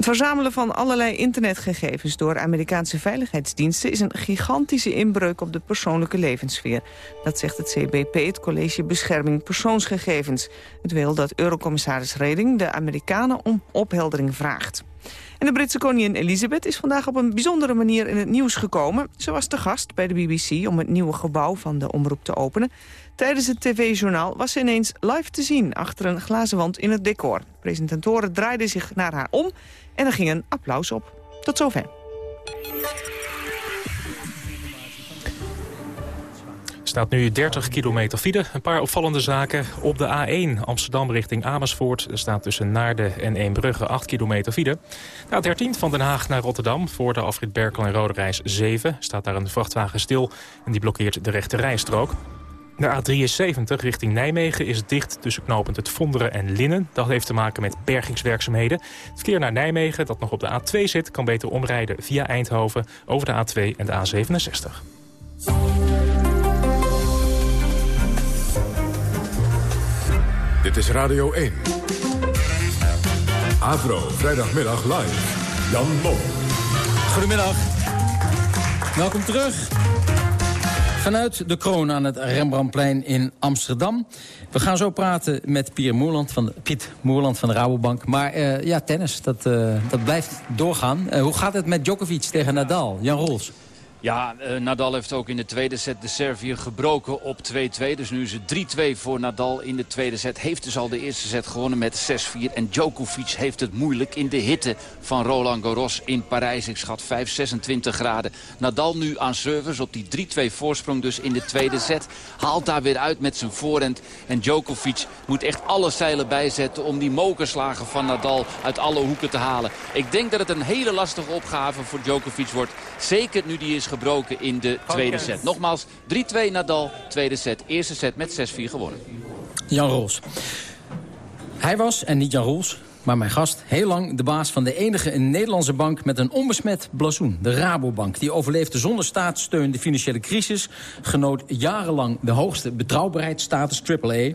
Het verzamelen van allerlei internetgegevens door Amerikaanse veiligheidsdiensten is een gigantische inbreuk op de persoonlijke levenssfeer. Dat zegt het CBP, het College Bescherming Persoonsgegevens. Het wil dat Eurocommissaris Reding de Amerikanen om opheldering vraagt. En de Britse koningin Elizabeth is vandaag op een bijzondere manier in het nieuws gekomen. Ze was te gast bij de BBC om het nieuwe gebouw van de omroep te openen. Tijdens het tv-journaal was ze ineens live te zien achter een glazen wand in het decor. Presentatoren draaiden zich naar haar om en er ging een applaus op. Tot zover. staat nu 30 kilometer file. Een paar opvallende zaken. Op de A1 Amsterdam richting Amersfoort... Er staat tussen Naarden en Eembrugge 8 kilometer file. De A13 van Den Haag naar Rotterdam... voor de afrit Berkel en Rode Reis 7... staat daar een vrachtwagen stil en die blokkeert de rechte rijstrook. De A73 richting Nijmegen is dicht tussen knooppunt het Vonderen en Linnen. Dat heeft te maken met bergingswerkzaamheden. Het verkeer naar Nijmegen dat nog op de A2 zit... kan beter omrijden via Eindhoven over de A2 en de A67. Dit is Radio 1. Avro, vrijdagmiddag live. Jan Mom. Goedemiddag. Welkom terug. Vanuit de kroon aan het Rembrandtplein in Amsterdam. We gaan zo praten met Pier Moerland van Piet Moerland van de Rabobank. Maar uh, ja, tennis, dat, uh, dat blijft doorgaan. Uh, hoe gaat het met Djokovic tegen Nadal? Jan Roels. Ja, uh, Nadal heeft ook in de tweede set de Serviër gebroken op 2-2. Dus nu is het 3-2 voor Nadal in de tweede set. Heeft dus al de eerste set gewonnen met 6-4. En Djokovic heeft het moeilijk in de hitte van Roland Garros in Parijs. Ik schat 5, 26 graden. Nadal nu aan service op die 3-2 voorsprong dus in de tweede set. Haalt daar weer uit met zijn voorhand. En Djokovic moet echt alle zeilen bijzetten om die mokerslagen van Nadal uit alle hoeken te halen. Ik denk dat het een hele lastige opgave voor Djokovic wordt. Zeker nu die is gebroken in de tweede set. Nogmaals, 3-2 Nadal, tweede set. Eerste set met 6-4 gewonnen. Jan Roos. Hij was, en niet Jan Roels, maar mijn gast, heel lang de baas van de enige Nederlandse bank met een onbesmet blazoen. De Rabobank. Die overleefde zonder staatssteun de financiële crisis. Genoot jarenlang de hoogste betrouwbaarheidsstatus AAA.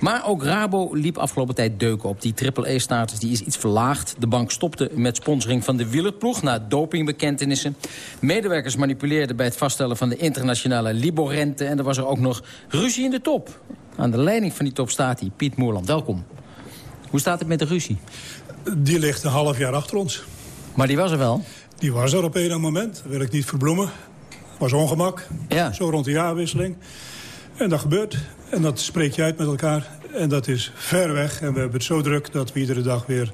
Maar ook Rabo liep afgelopen tijd deuken op. Die AAA-status die is iets verlaagd. De bank stopte met sponsoring van de wielerploeg na dopingbekentenissen. Medewerkers manipuleerden bij het vaststellen van de internationale Libor-rente. En er was er ook nog ruzie in de top. Aan de leiding van die top staat Piet Moerland. Welkom. Hoe staat het met de ruzie? Die ligt een half jaar achter ons. Maar die was er wel? Die was er op enig moment. Dat wil ik niet verbloemen. was ongemak. Ja. Zo rond de jaarwisseling. En dat gebeurt. En dat spreek je uit met elkaar. En dat is ver weg. En we hebben het zo druk dat we iedere dag weer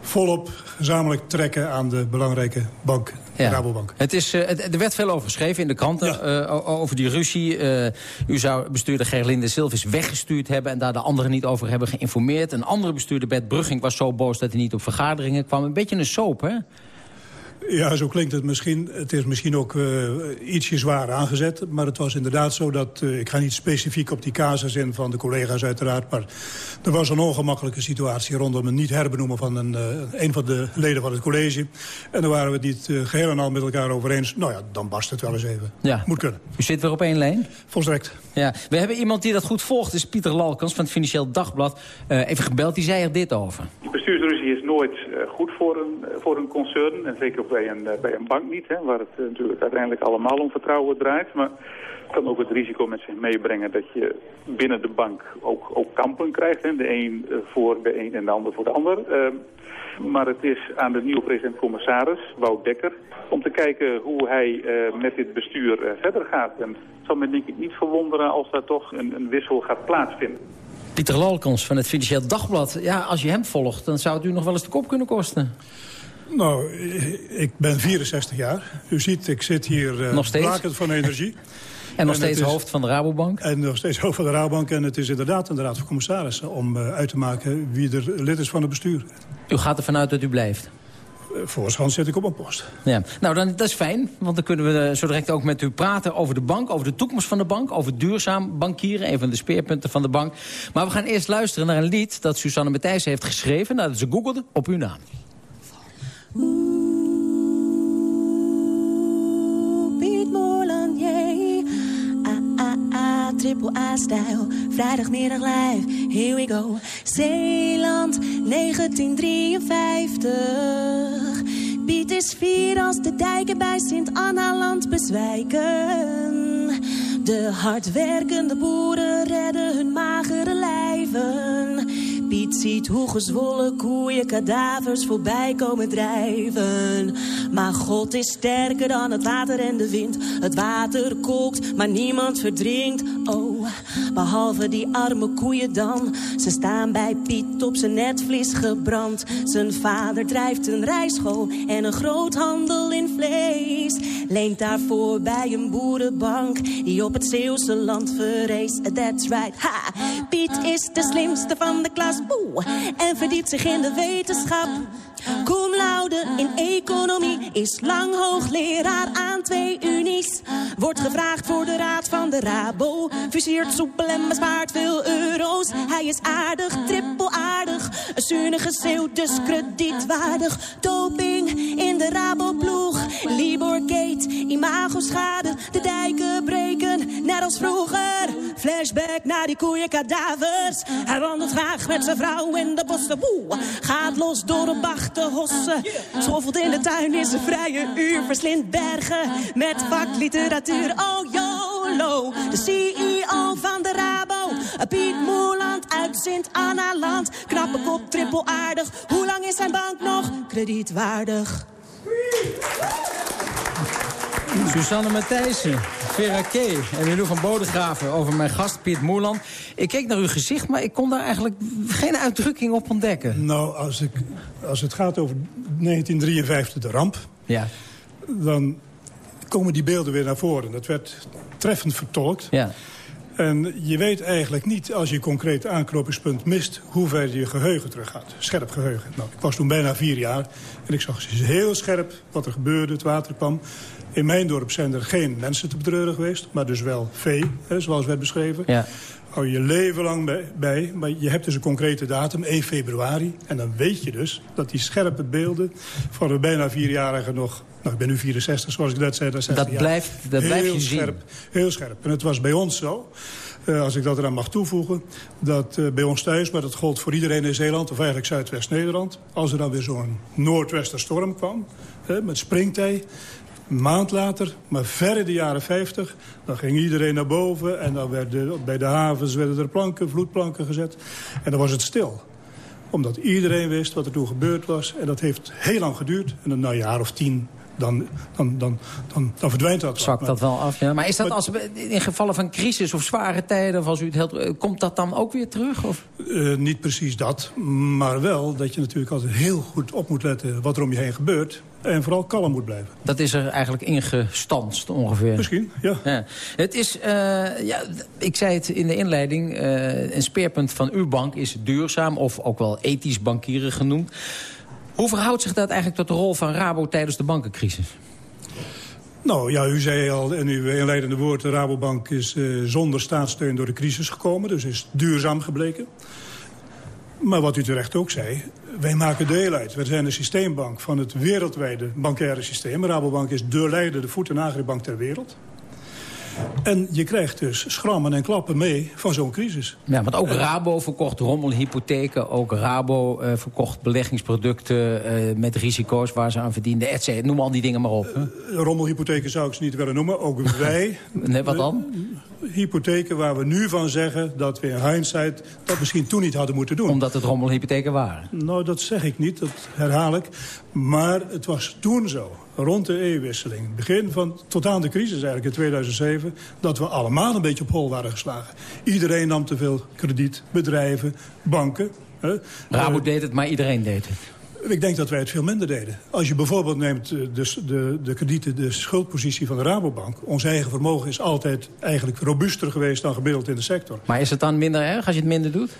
volop gezamenlijk trekken aan de belangrijke bank, de Ja. Rabobank. Het is, het, er werd veel over geschreven in de kranten, o- over die ruzie. Uh, u zou bestuurder Gerlinde Silvis weggestuurd hebben... en daar de anderen niet over hebben geïnformeerd. Een andere bestuurder, Bert Brugging, was zo boos dat hij niet op vergaderingen kwam. Een beetje een soap, hè? Ja, zo klinkt het misschien. Het is misschien ook uh, ietsje zwaar aangezet. Maar het was inderdaad zo dat... Uh, ik ga niet specifiek op die casus in van de collega's uiteraard... maar er was een ongemakkelijke situatie rondom het niet herbenoemen... van een, uh, een van de leden van het college. En daar waren we het niet geheel en al met elkaar over eens. Nou ja, dan barst het wel eens even. Ja. Moet kunnen. U zit weer op één lijn? Volstrekt. Ja. We hebben iemand die dat goed volgt. Dat is Pieter Lalkens van het Financieel Dagblad. even gebeld, die zei er dit over. Die bestuursruzie is nooit goed voor een, voor een concern. En zeker bij een, bij een bank niet, hè, waar het uh, natuurlijk uiteindelijk allemaal om vertrouwen draait. Maar het kan ook het risico met zich meebrengen dat je binnen de bank ook, ook kampen krijgt. Hè. De een voor de een en de ander voor de ander. Uh, maar het is aan de nieuwe president-commissaris, Wout Dekker, om te kijken hoe hij met dit bestuur verder gaat. En het zal me denk ik niet verwonderen als daar toch een, een wissel gaat plaatsvinden. Pieter Lalkens van het Financieel Dagblad. Ja, als je hem volgt, dan zou het u nog wel eens de kop kunnen kosten. Nou, ik ben 64 jaar. U ziet, ik zit hier uh, nog steeds? blakend van energie. en nog en steeds is, hoofd van de Rabobank? En nog steeds hoofd van de Rabobank. En het is inderdaad een raad van commissarissen... om uh, uit te maken wie er lid is van het bestuur. U gaat ervan uit dat u blijft? Uh, Voorshands zit ik op een post. Ja. Nou, dan, dat is fijn. Want dan kunnen we zo direct ook met u praten over de bank... over de toekomst van de bank, over duurzaam bankieren. Een van de speerpunten van de bank. Maar we gaan eerst luisteren naar een lied dat Susanne Matthijs heeft geschreven... nadat ze googelde op uw naam. Triple A-stijl. Vrijdagmiddag live, here we go. Zeeland, 1953. Piet is vier als de dijken bij Sint-Anna-land bezwijken. De hardwerkende boeren redden hun magere lijven. Piet ziet hoe gezwollen koeien kadavers voorbij komen drijven. Maar God is sterker dan het water en de wind. Het water kookt, maar niemand verdrinkt. Oh, behalve die arme koeien dan. Ze staan bij Piet op zijn netvlies gebrand. Zijn vader drijft een rijschool en een groothandel in vlees. Leent daarvoor bij een boerenbank die op het Zeeuwse land verrees. That's right, ha! Piet is de slimste van de klas, En verdiept zich in de wetenschap. Cum laude in economie is lang hoogleraar aan twee unies. Wordt gevraagd voor de raad van de Rabo. Fuseert soepel en bespaart veel euro's. Hij is aardig, trippel aardig. Een zuinige zeeuw, dus kredietwaardig. Doping in de Rabo-ploeg. Libor Gate, imago-schade. De dijken breken, net als vroeger. Flashback naar die koeienkadavers. Hij wandelt graag met zijn vrouw in de bossen. Woe, gaat los door de bach de hossen. Schoffelt in de tuin is een vrije uur. Verslindt bergen met vakliteratuur. Oh, YOLO, de CEO van de Rabo. Piet Moerland uit Sint-Anna-land. Knappe kop, trippel aardig. Hoe lang is zijn bank nog kredietwaardig? Susanne Matthijssen, Vera K. en Milou van Bodegraven over mijn gast Piet Moerland. Ik keek naar uw gezicht, maar ik kon daar eigenlijk geen uitdrukking op ontdekken. Nou, als, ik, als het gaat over 1953, de ramp... Ja. dan komen die beelden weer naar voren. Dat werd treffend vertolkt. Ja. En je weet eigenlijk niet, als je een concreet aanknopingspunt mist... hoe ver je geheugen teruggaat. Scherp geheugen. Nou, ik was toen bijna vier jaar en ik zag heel scherp wat er gebeurde, het water kwam. In mijn dorp zijn er geen mensen te betreuren geweest, maar dus wel vee, hè, zoals werd beschreven. Ja. Hou je leven lang bij, bij, maar je hebt dus een concrete datum, 1 februari. En dan weet je dus dat die scherpe beelden van een bijna vierjarige nog... Nou, ik ben nu 64, zoals ik net zei. Dat, dat blijft, dat blijft heel je scherp, Heel scherp. En het was bij ons zo, uh, als ik dat eraan mag toevoegen... dat uh, bij ons thuis, maar dat gold voor iedereen in Zeeland... of eigenlijk Zuidwest-Nederland... als er dan weer zo'n noordwesterstorm kwam, hè, met springtij... Maand later, maar ver in de jaren 50, dan ging iedereen naar boven... en dan werden bij de havens werden er planken, vloedplanken gezet. En dan was het stil. Omdat iedereen wist wat er toen gebeurd was. En dat heeft heel lang geduurd. En dan een jaar of tien dan, dan, dan, dan, dan verdwijnt dat. Zwakt dat wel af, ja. Maar is dat als, in gevallen van crisis of zware tijden... Of als u het helt, komt dat dan ook weer terug? Of? Uh, niet precies dat, maar wel dat je natuurlijk altijd heel goed op moet letten... wat er om je heen gebeurt. En vooral kalm moet blijven. Dat is er eigenlijk ingestanst ongeveer. Misschien, ja. ja. Het is, uh, ja, ik zei het in de inleiding, uh, een speerpunt van uw bank is duurzaam... of ook wel ethisch bankieren genoemd. Hoe verhoudt zich dat eigenlijk tot de rol van Rabo tijdens de bankencrisis? Nou ja, u zei al in uw inleidende woord... de Rabobank is eh, zonder staatssteun door de crisis gekomen. Dus is duurzaam gebleken. Maar wat u terecht ook zei, wij maken deel uit. We zijn een systeembank van het wereldwijde bankaire systeem. Rabobank is de leidende voet- en agribank ter wereld. En je krijgt dus schrammen en klappen mee van zo'n crisis. Ja, want ook Eh, Rabo verkocht rommelhypotheken. Ook Rabo eh, verkocht beleggingsproducten eh, met risico's waar ze aan verdienden. Et cetera. Noem al die dingen maar op. hè. Rommelhypotheken zou ik ze niet willen noemen. Ook wij. Nee, wat dan? Hypotheken waar we nu van zeggen dat we in hindsight dat misschien toen niet hadden moeten doen. Omdat het rommelhypotheken waren. Nou, dat zeg ik niet, dat herhaal ik. Maar het was toen zo, rond de eeuwwisseling... begin van, tot aan de crisis eigenlijk in 2007... dat we allemaal een beetje op hol waren geslagen. Iedereen nam te veel krediet, bedrijven, banken. Hè. Rabo Eh, deed het, maar iedereen deed het. ik denk dat wij het veel minder deden. Als je bijvoorbeeld neemt eh, de, de, de kredieten, de schuldpositie van de Rabobank... ons eigen vermogen is altijd eigenlijk robuuster geweest dan gemiddeld in de sector. Maar is het dan minder erg als je het minder doet?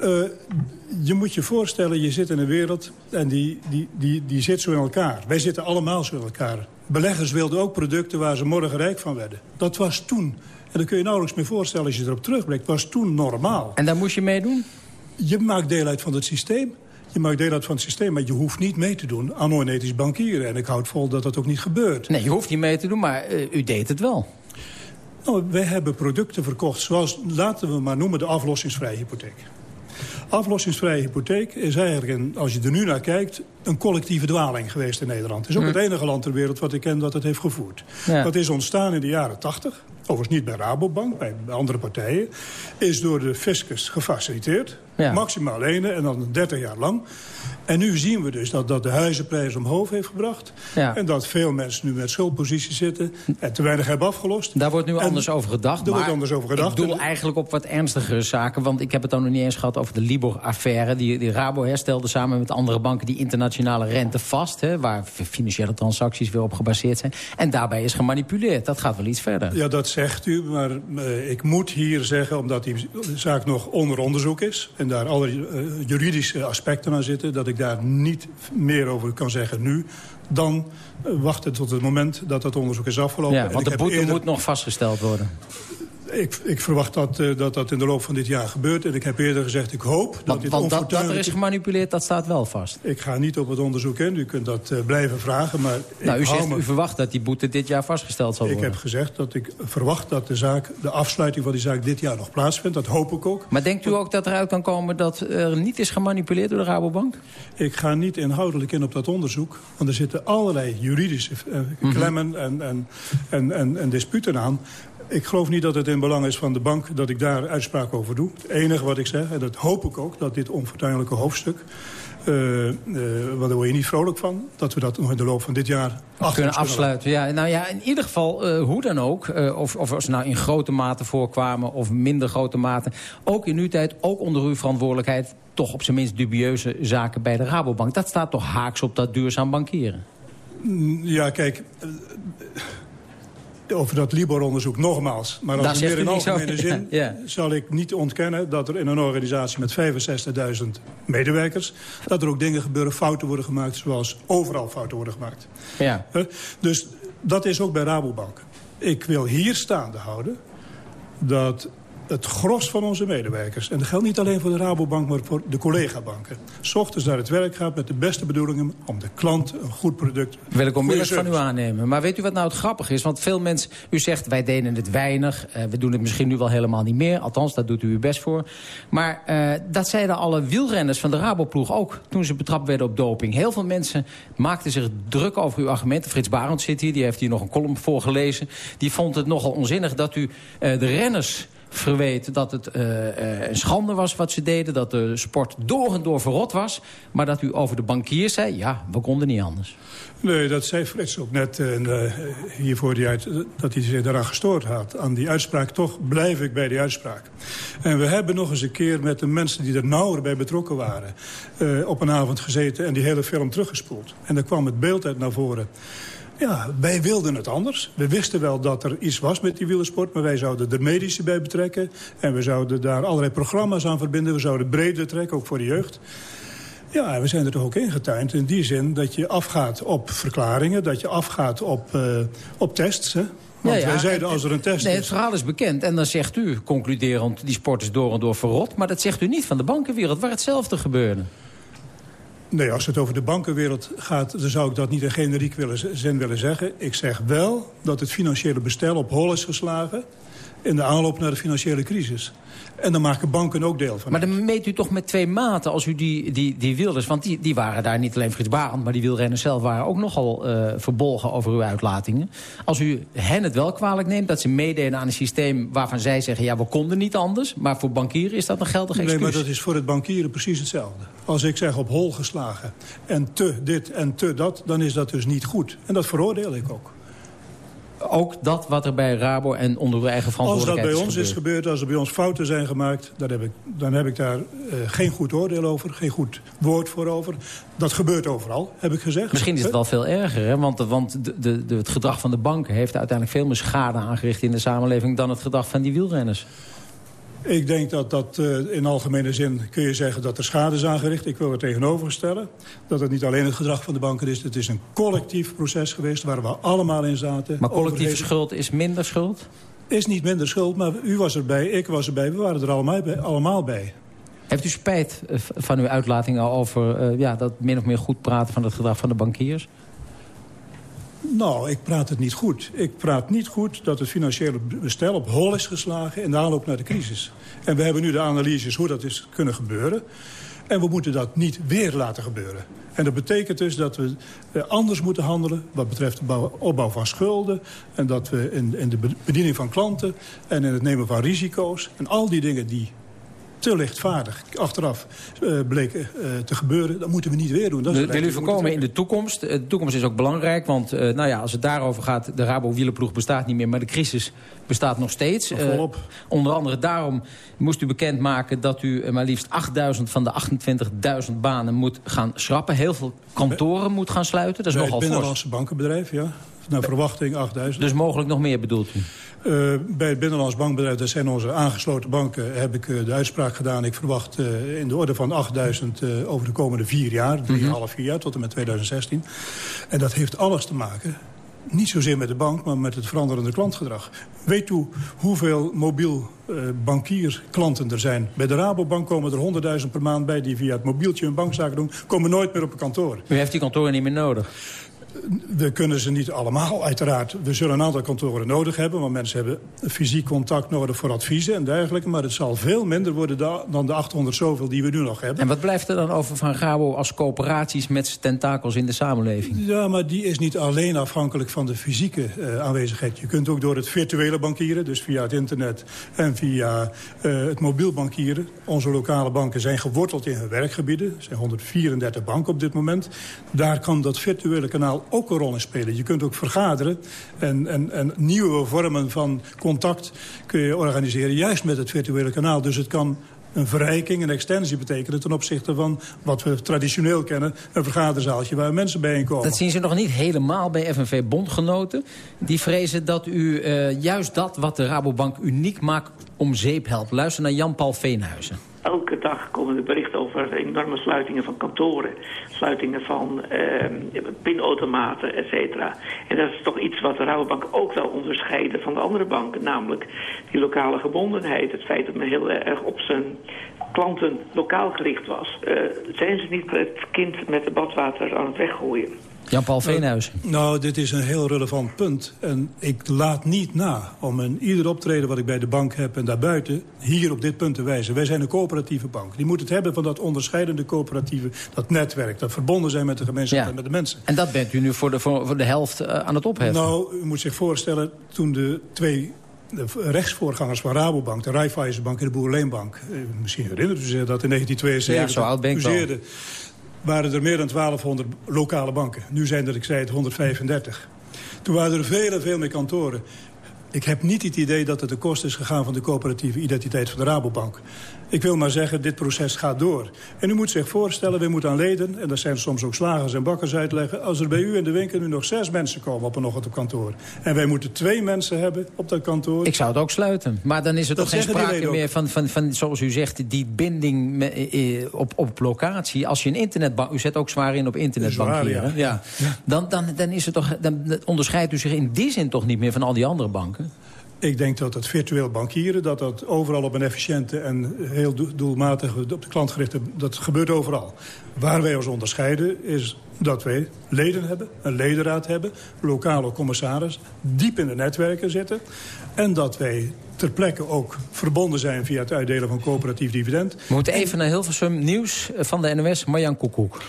Eh, je moet je voorstellen, je zit in een wereld en die, die, die, die zit zo in elkaar. Wij zitten allemaal zo in elkaar. Beleggers wilden ook producten waar ze morgen rijk van werden. Dat was toen. En dat kun je nauwelijks meer voorstellen als je erop terugblikt. was toen normaal. En daar moest je mee doen? Je maakt deel uit van het systeem. Je maakt deel uit van het systeem, maar je hoeft niet mee te doen aan onethisch bankieren. En ik houd vol dat dat ook niet gebeurt. Nee, je hoeft niet mee te doen, maar eh, u deed het wel. Nou, wij hebben producten verkocht zoals, laten we maar noemen, de aflossingsvrije hypotheek. Aflossingsvrije hypotheek is eigenlijk, een, als je er nu naar kijkt... een collectieve dwaling geweest in Nederland. Het is ook Hm. het enige land ter wereld wat ik ken dat het heeft gevoerd. Ja. Dat is ontstaan in de jaren 80. Overigens niet bij Rabobank, bij andere partijen. Is door de fiscus gefaciliteerd. Ja. Maximaal lenen en dan 30 jaar lang. En nu zien we dus dat dat de huizenprijs omhoog heeft gebracht. Ja. En dat veel mensen nu met schuldposities zitten... en te weinig hebben afgelost. Daar wordt nu En anders over gedacht. Er wordt maar anders over gedacht. Ik doel eigenlijk op wat ernstigere zaken. Want ik heb het dan nog niet eens gehad over de Libor-affaire. Die, die Rabo herstelde samen met andere banken die internationale rente vast. Hè, waar financiële transacties weer op gebaseerd zijn. En daarbij is gemanipuleerd. Dat gaat wel iets verder. Ja, dat zegt u, maar eh, ik moet hier zeggen... omdat die zaak nog onder onderzoek is... en daar alle eh, juridische aspecten aan zitten... dat ik daar niet meer over kan zeggen nu... dan eh, wachten tot het moment dat dat onderzoek is afgelopen. Ja, want de boete eerder- moet nog vastgesteld worden. Ik, ik verwacht dat, eh, dat dat in de loop van dit jaar gebeurt. En ik heb eerder gezegd, ik hoop dat dit want dat, dat er is gemanipuleerd, dat staat wel vast. Ik ga niet op het onderzoek in, u kunt dat eh, blijven vragen. Maar Nou, u ik zegt, me- u verwacht dat die boete dit jaar vastgesteld zal Ik worden. heb gezegd dat ik verwacht dat de, zaak, de afsluiting van die zaak dit jaar nog plaatsvindt. Dat hoop ik ook. Maar denkt u ook dat eruit kan komen dat er niet is gemanipuleerd door de Rabobank? Ik ga niet inhoudelijk in op dat onderzoek. Want er zitten allerlei juridische eh, Mhm. klemmen en, en, en, en, en disputen aan. Ik geloof niet dat het in belang is van de bank dat ik daar uitspraak over doe. Het enige wat ik zeg, en dat hoop ik ook, dat dit onfortuinlijke hoofdstuk... want daar word je niet vrolijk van, dat we dat nog in de loop van dit jaar kunnen afsluiten. Ja, nou ja, in ieder geval, eh, hoe dan ook, of, of ze nou in grote mate voorkwamen of minder grote mate, ook in uw tijd, ook onder uw verantwoordelijkheid, toch op zijn minst dubieuze zaken bij de Rabobank. Dat staat toch haaks op dat duurzaam bankieren? Mm, Ja, kijk, over dat Libor-onderzoek nogmaals. Maar als meer in zo. algemene zin Ja. zal ik niet ontkennen... dat er in een organisatie met 65.000 medewerkers... dat er ook dingen gebeuren, fouten worden gemaakt... zoals overal fouten worden gemaakt. Ja. Dus dat is ook bij Rabobank. Ik wil hier staande houden dat het gros van onze medewerkers... en dat geldt niet alleen voor de Rabobank, maar voor de collega-banken... ochtends naar het werk gaat met de beste bedoelingen... om de klant een goed product... Wil ik onmiddellijk van u aannemen. Maar weet u wat nou het grappige is? Want veel mensen, u zegt wij deden het weinig. eh, we doen het misschien nu wel helemaal niet meer. Althans, daar doet u uw best voor. Maar eh, dat zeiden alle wielrenners van de Raboploeg ook. Toen ze betrapt werden op doping. Heel veel mensen maakten zich druk over uw argumenten. Frits Barend zit hier, die heeft hier nog een column voorgelezen. Die vond het nogal onzinnig dat u eh, de renners verweet dat het eh, eh, een schande was wat ze deden. Dat de sport door en door verrot was. Maar dat u over de bankiers zei, ja, we konden niet anders. Nee, dat zei Frits ook net uh, hier voor die uit, dat hij zich daaraan gestoord had. Aan die uitspraak, toch blijf ik bij die uitspraak. En we hebben nog eens een keer met de mensen die er nauwer bij betrokken waren... Op een avond gezeten en die hele film teruggespoeld. En daar kwam het beeld uit naar voren. Ja, wij wilden het anders. We wisten wel dat er iets was met die wielersport... maar wij zouden er medici bij betrekken. En we zouden daar allerlei programma's aan verbinden. We zouden breder trekken, ook voor de jeugd. Ja, en we zijn er toch ook ingetuind. In die zin dat je afgaat op verklaringen, dat je afgaat op, eh, op tests. Hè? Want Ja, ja, wij zeiden en- als er een test Nee, is... het verhaal is bekend. En dan zegt u, concluderend, die sport is door en door verrot. Maar dat zegt u niet van de bankenwereld, waar hetzelfde gebeurde. Nee, als het over de bankenwereld gaat, dan zou ik dat niet in generiek willen, zin willen zeggen. Ik zeg wel dat het financiële bestel op hol is geslagen in de aanloop naar de financiële crisis. En daar maken banken ook deel van. Maar dan meet u toch met twee maten als u die, die, die wilders... want die, die waren daar niet alleen Frits Barend... maar die wielrenners zelf waren ook nogal eh, verbolgen over uw uitlatingen. Als u hen het wel kwalijk neemt dat ze meededen aan een systeem... waarvan zij zeggen, ja, we konden niet anders... maar voor bankieren is dat een geldig excuus. Nee, maar dat is voor het bankieren precies hetzelfde. Als ik zeg op hol geslagen en te dit en te dat, dan is dat dus niet goed. En dat veroordeel ik ook. Ook dat wat er bij Rabo en onder uw eigen Als dat verantwoordelijkheid bij ons is gebeurd. als er bij ons fouten zijn gemaakt... dan heb ik, dan heb ik daar eh, geen goed oordeel over, geen goed woord voor over. Dat gebeurt overal, heb ik gezegd. Misschien is het wel veel erger, hè? want, want de, de, de- het gedrag van de banken... heeft uiteindelijk veel meer schade aangericht in de samenleving... dan het gedrag van die wielrenners. Ik denk dat dat eh, in algemene zin kun je zeggen dat er schade is aangericht. Ik wil er tegenover stellen dat het niet alleen het gedrag van de banken is. Het is een collectief proces geweest waar we allemaal in zaten. Maar collectieve Overheden- schuld is minder schuld? Is niet minder schuld, maar u was erbij, ik was erbij. We waren er allemaal bij. Allemaal bij. Heeft u spijt eh, van uw uitlatingen over eh, ja, dat min of meer goed praten van het gedrag van de bankiers? Nou, ik praat het niet goed. Ik praat niet goed dat het financiële bestel op hol is geslagen... in de aanloop naar de crisis. En we hebben nu de analyses hoe dat is kunnen gebeuren. En we moeten dat niet weer laten gebeuren. En dat betekent dus dat we eh, anders moeten handelen... wat betreft de bouw- opbouw van schulden... en dat we in, de be- bediening van klanten... en in het nemen van risico's... en al die dingen die te lichtvaardig achteraf eh, bleken eh, te gebeuren... dat moeten we niet weer doen. Dat is Wil het u voorkomen in de toekomst? Eh, De toekomst is ook belangrijk, want nou ja, als het daarover gaat... de Rabo-wielenploeg bestaat niet meer, maar de crisis bestaat nog steeds. Onder andere daarom moest u bekendmaken... dat u maar liefst 8.000 van de 28.000 banen moet gaan schrappen. Heel veel kantoren moet gaan sluiten. Dat is Bij het nogal fors. binnenlandse bankenbedrijf, ja. Naar verwachting 8000. Dus mogelijk nog meer bedoelt u? Eh, bij het binnenlands bankbedrijf, dat zijn onze aangesloten banken... heb ik eh, de uitspraak gedaan. Ik verwacht eh, in de orde van 8000 eh, over de komende vier jaar. Drie, Mhm. half vier jaar, tot en met 2016. En dat heeft alles te maken... Niet zozeer met de bank, maar met het veranderende klantgedrag. Weet u hoeveel mobiel eh, bankierklanten er zijn? Bij de Rabobank komen er 100.000 per maand bij... die via het mobieltje hun bankzaken doen, komen nooit meer op een kantoor. U heeft die kantoren niet meer nodig. We kunnen ze niet allemaal, uiteraard. We zullen een aantal kantoren nodig hebben... want mensen hebben fysiek contact nodig voor adviezen en dergelijke. Maar het zal veel minder worden da- dan de 800 zoveel die we nu nog hebben. En wat blijft er dan over van Rabo als coöperaties met tentakels in de samenleving? Ja, maar die is niet alleen afhankelijk van de fysieke eh, aanwezigheid. Je kunt ook door het virtuele bankieren, dus via het internet en via eh, het mobiel bankieren. Onze lokale banken zijn geworteld in hun werkgebieden. Er zijn 134 banken op dit moment. Daar kan dat virtuele kanaal ook een rol in spelen. Je kunt ook vergaderen en, en, en nieuwe vormen van contact kun je organiseren, juist met het virtuele kanaal. Dus het kan een verrijking, een extensie betekenen... ten opzichte van wat we traditioneel kennen... een vergaderzaaltje waar mensen bijeenkomen. Dat zien ze nog niet helemaal bij FNV-bondgenoten. Die vrezen dat u eh, juist dat wat de Rabobank uniek maakt om zeep helpt. Luister naar Jan-Paul Veenhuizen. Elke dag komen er berichten over enorme sluitingen van kantoren. Sluitingen van eh, pinautomaten, et cetera. En dat is toch iets wat de Rabobank ook wel onderscheiden van de andere banken. Namelijk die lokale gebondenheid. Het feit dat men heel erg op zijn klanten lokaal gericht was. Eh, zijn ze niet het kind met het badwater aan het weggooien? Jan-Paul Veenhuizen. Nou, dit is een heel relevant punt. En ik laat niet na om in ieder optreden wat ik bij de bank heb en daarbuiten... hier op dit punt te wijzen. Wij zijn een coöperatieve bank. Die moet het hebben van dat onderscheidende coöperatieve... dat netwerk, dat verbonden zijn met de gemeenschap Ja. en met de mensen. En dat bent u nu voor de, voor, voor de helft eh, aan het opheffen. Nou, u moet zich voorstellen, toen de twee de rechtsvoorgangers van Rabobank... de Raiffeisenbank en de Boerleenbank... eh, misschien herinnert u zich dat in 1972... Ja, zo oud ben ik waren er meer dan 1200 lokale banken. Nu zijn er, ik zei het, 135. Toen waren er veel en veel meer kantoren. Ik heb niet het idee dat het de kost is gegaan van de coöperatieve identiteit van de Rabobank. Ik wil maar zeggen, dit proces gaat door. En u moet zich voorstellen, we moeten aan leden... en dat zijn soms ook slagers en bakkers uitleggen... als er bij u in de winkel nu nog zes mensen komen op een ochtend op kantoor... en wij moeten twee mensen hebben op dat kantoor... Ik zou het ook sluiten. Maar dan is er Dat toch geen sprake meer van, van, van, zoals u zegt, die binding eh, eh, op, op locatie. Als je een internetbank... U zet ook zwaar in op internetbankieren. Ja. ja. Dan, dan, dan, is het toch, dan onderscheidt u zich in die zin toch niet meer van al die andere banken? Ik denk dat het virtueel bankieren, dat dat overal op een efficiënte en heel do- doelmatige, op de klant gerichte, dat gebeurt overal. Waar wij ons onderscheiden is dat wij leden hebben, een ledenraad hebben, lokale commissaris, diep in de netwerken zitten. En dat wij ter plekke ook verbonden zijn via het uitdelen van coöperatief dividend. We moeten even naar Hilversum nieuws van de NOS, Marjan Koekoek.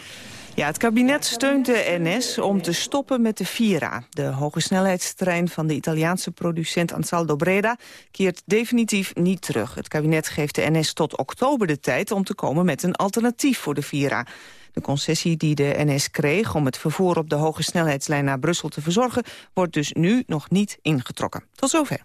Ja, het kabinet steunt de NS om te stoppen met de Vira. De hogesnelheidstrein van de Italiaanse producent Ansaldo Breda keert definitief niet terug. Het kabinet geeft de NS tot oktober de tijd om te komen met een alternatief voor de Vira. De concessie die de NS kreeg om het vervoer op de hoge snelheidslijn naar Brussel te verzorgen, wordt dus nu nog niet ingetrokken. Tot zover.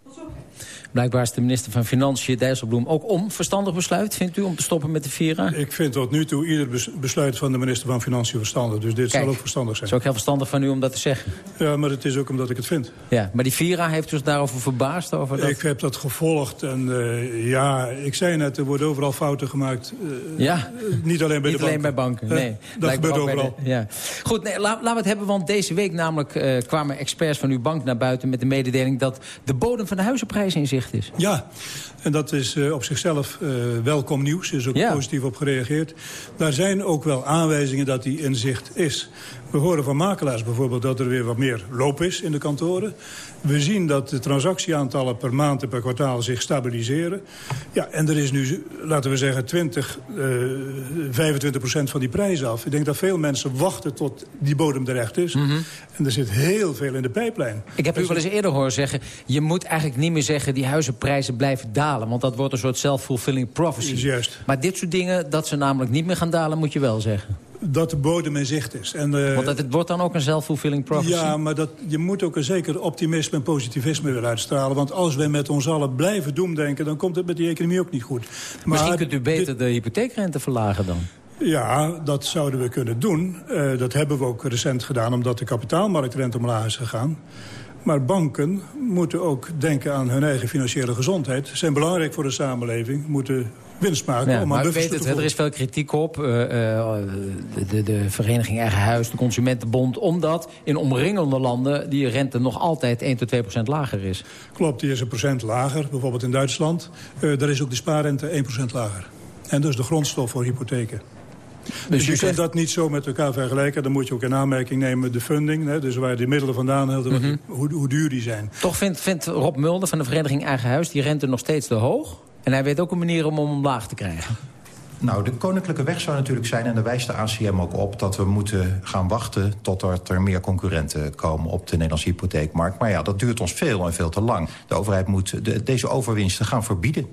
Blijkbaar is de minister van Financiën, Dijsselbloem, ook om. Verstandig besluit, vindt u, om te stoppen met de Vira? Ik vind tot nu toe ieder bes- besluit van de minister van Financiën verstandig. Dus dit Kijk, zal ook verstandig zijn. Het is ook heel verstandig van u om dat te zeggen. Ja, maar het is ook omdat ik het vind. Ja, maar die Vira heeft dus daarover verbaasd? Over dat... Ik heb dat gevolgd en eh, ja, ik zei net, er worden overal fouten gemaakt. eh, Ja. Niet alleen bij Niet de alleen banken. bij banken, Eh, nee. dat gebeurt overal. de- ja. Goed, nee, la- laten we het hebben, want deze week namelijk kwamen experts van uw bank naar buiten... met de mededeling dat de bodem van de huizenprijs in zicht is. Ja, en dat is eh, op zichzelf eh, welkom nieuws. Er is ook Ja. positief op gereageerd. Daar zijn ook wel aanwijzingen dat die in zicht is. We horen van makelaars bijvoorbeeld dat er weer wat meer loop is in de kantoren. We zien dat de transactieaantallen per maand en per kwartaal zich stabiliseren. Ja, en er is nu, laten we zeggen, 20, eh 25 procent van die prijs af. Ik denk dat veel mensen wachten tot die bodem terecht is. En er zit heel veel in de pijplijn. Mhm. Ik heb u wel eens eerder horen zeggen... je moet eigenlijk niet meer zeggen die huizenprijzen blijven dalen. Want dat wordt een soort self-fulfilling prophecy. Is juist. Maar dit soort dingen, dat ze namelijk niet meer gaan dalen... moet je wel zeggen. Dat de bodem in zicht is. En, eh, Want dat, het wordt dan ook een self-fulfilling prophecy. Ja, maar dat, je moet ook een zeker optimisme en positivisme willen uitstralen. Want als wij met ons allen blijven doemdenken... dan komt het met die economie ook niet goed. Misschien Maar kunt u beter de hypotheekrente verlagen dan. Ja, dat zouden we kunnen doen. Eh, dat hebben we ook recent gedaan omdat de kapitaalmarktrente omlaag is gegaan. Maar banken moeten ook denken aan hun eigen financiële gezondheid. Ze zijn belangrijk voor de samenleving, moeten winst maken Ja, maar u buffers weet het, er is veel kritiek op. eh, eh, de, de, de Vereniging Eigen Huis, de Consumentenbond. Omdat in omringende landen die rente nog altijd 1 tot 2 procent lager is. Klopt, die is een procent lager, bijvoorbeeld in Duitsland. Eh, daar is ook de spaarrente 1 procent lager. En dat is de grondstof voor hypotheken. Dus, u je zegt- kunt dat niet zo met elkaar vergelijken. Dan moet je ook in aanmerking nemen de funding. Hè, dus waar die middelen vandaan wat die- hoe, hoe duur die zijn. Toch vindt, vindt Rob Mulder van de Vereniging Eigen Huis die rente nog steeds te hoog. En hij weet ook een manier om hem omlaag te krijgen. Nou, de koninklijke weg zou natuurlijk zijn, en daar wijst de ACM ook op... dat we moeten gaan wachten tot er meer concurrenten komen op de Nederlandse hypotheekmarkt. Maar ja, dat duurt ons veel en veel te lang. De overheid moet de- deze overwinsten gaan verbieden.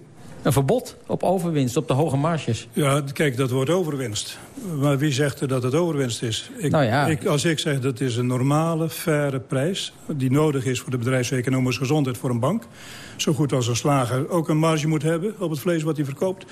Een verbod op overwinst, op de hoge marges. Ja, kijk, dat wordt overwinst. Maar wie zegt er dat het overwinst is? Ik, Nou ja. ik, als ik zeg dat is een normale, faire prijs... die nodig is voor de bedrijfseconomische gezondheid voor een bank... zo goed als een slager ook een marge moet hebben op het vlees wat hij verkoopt...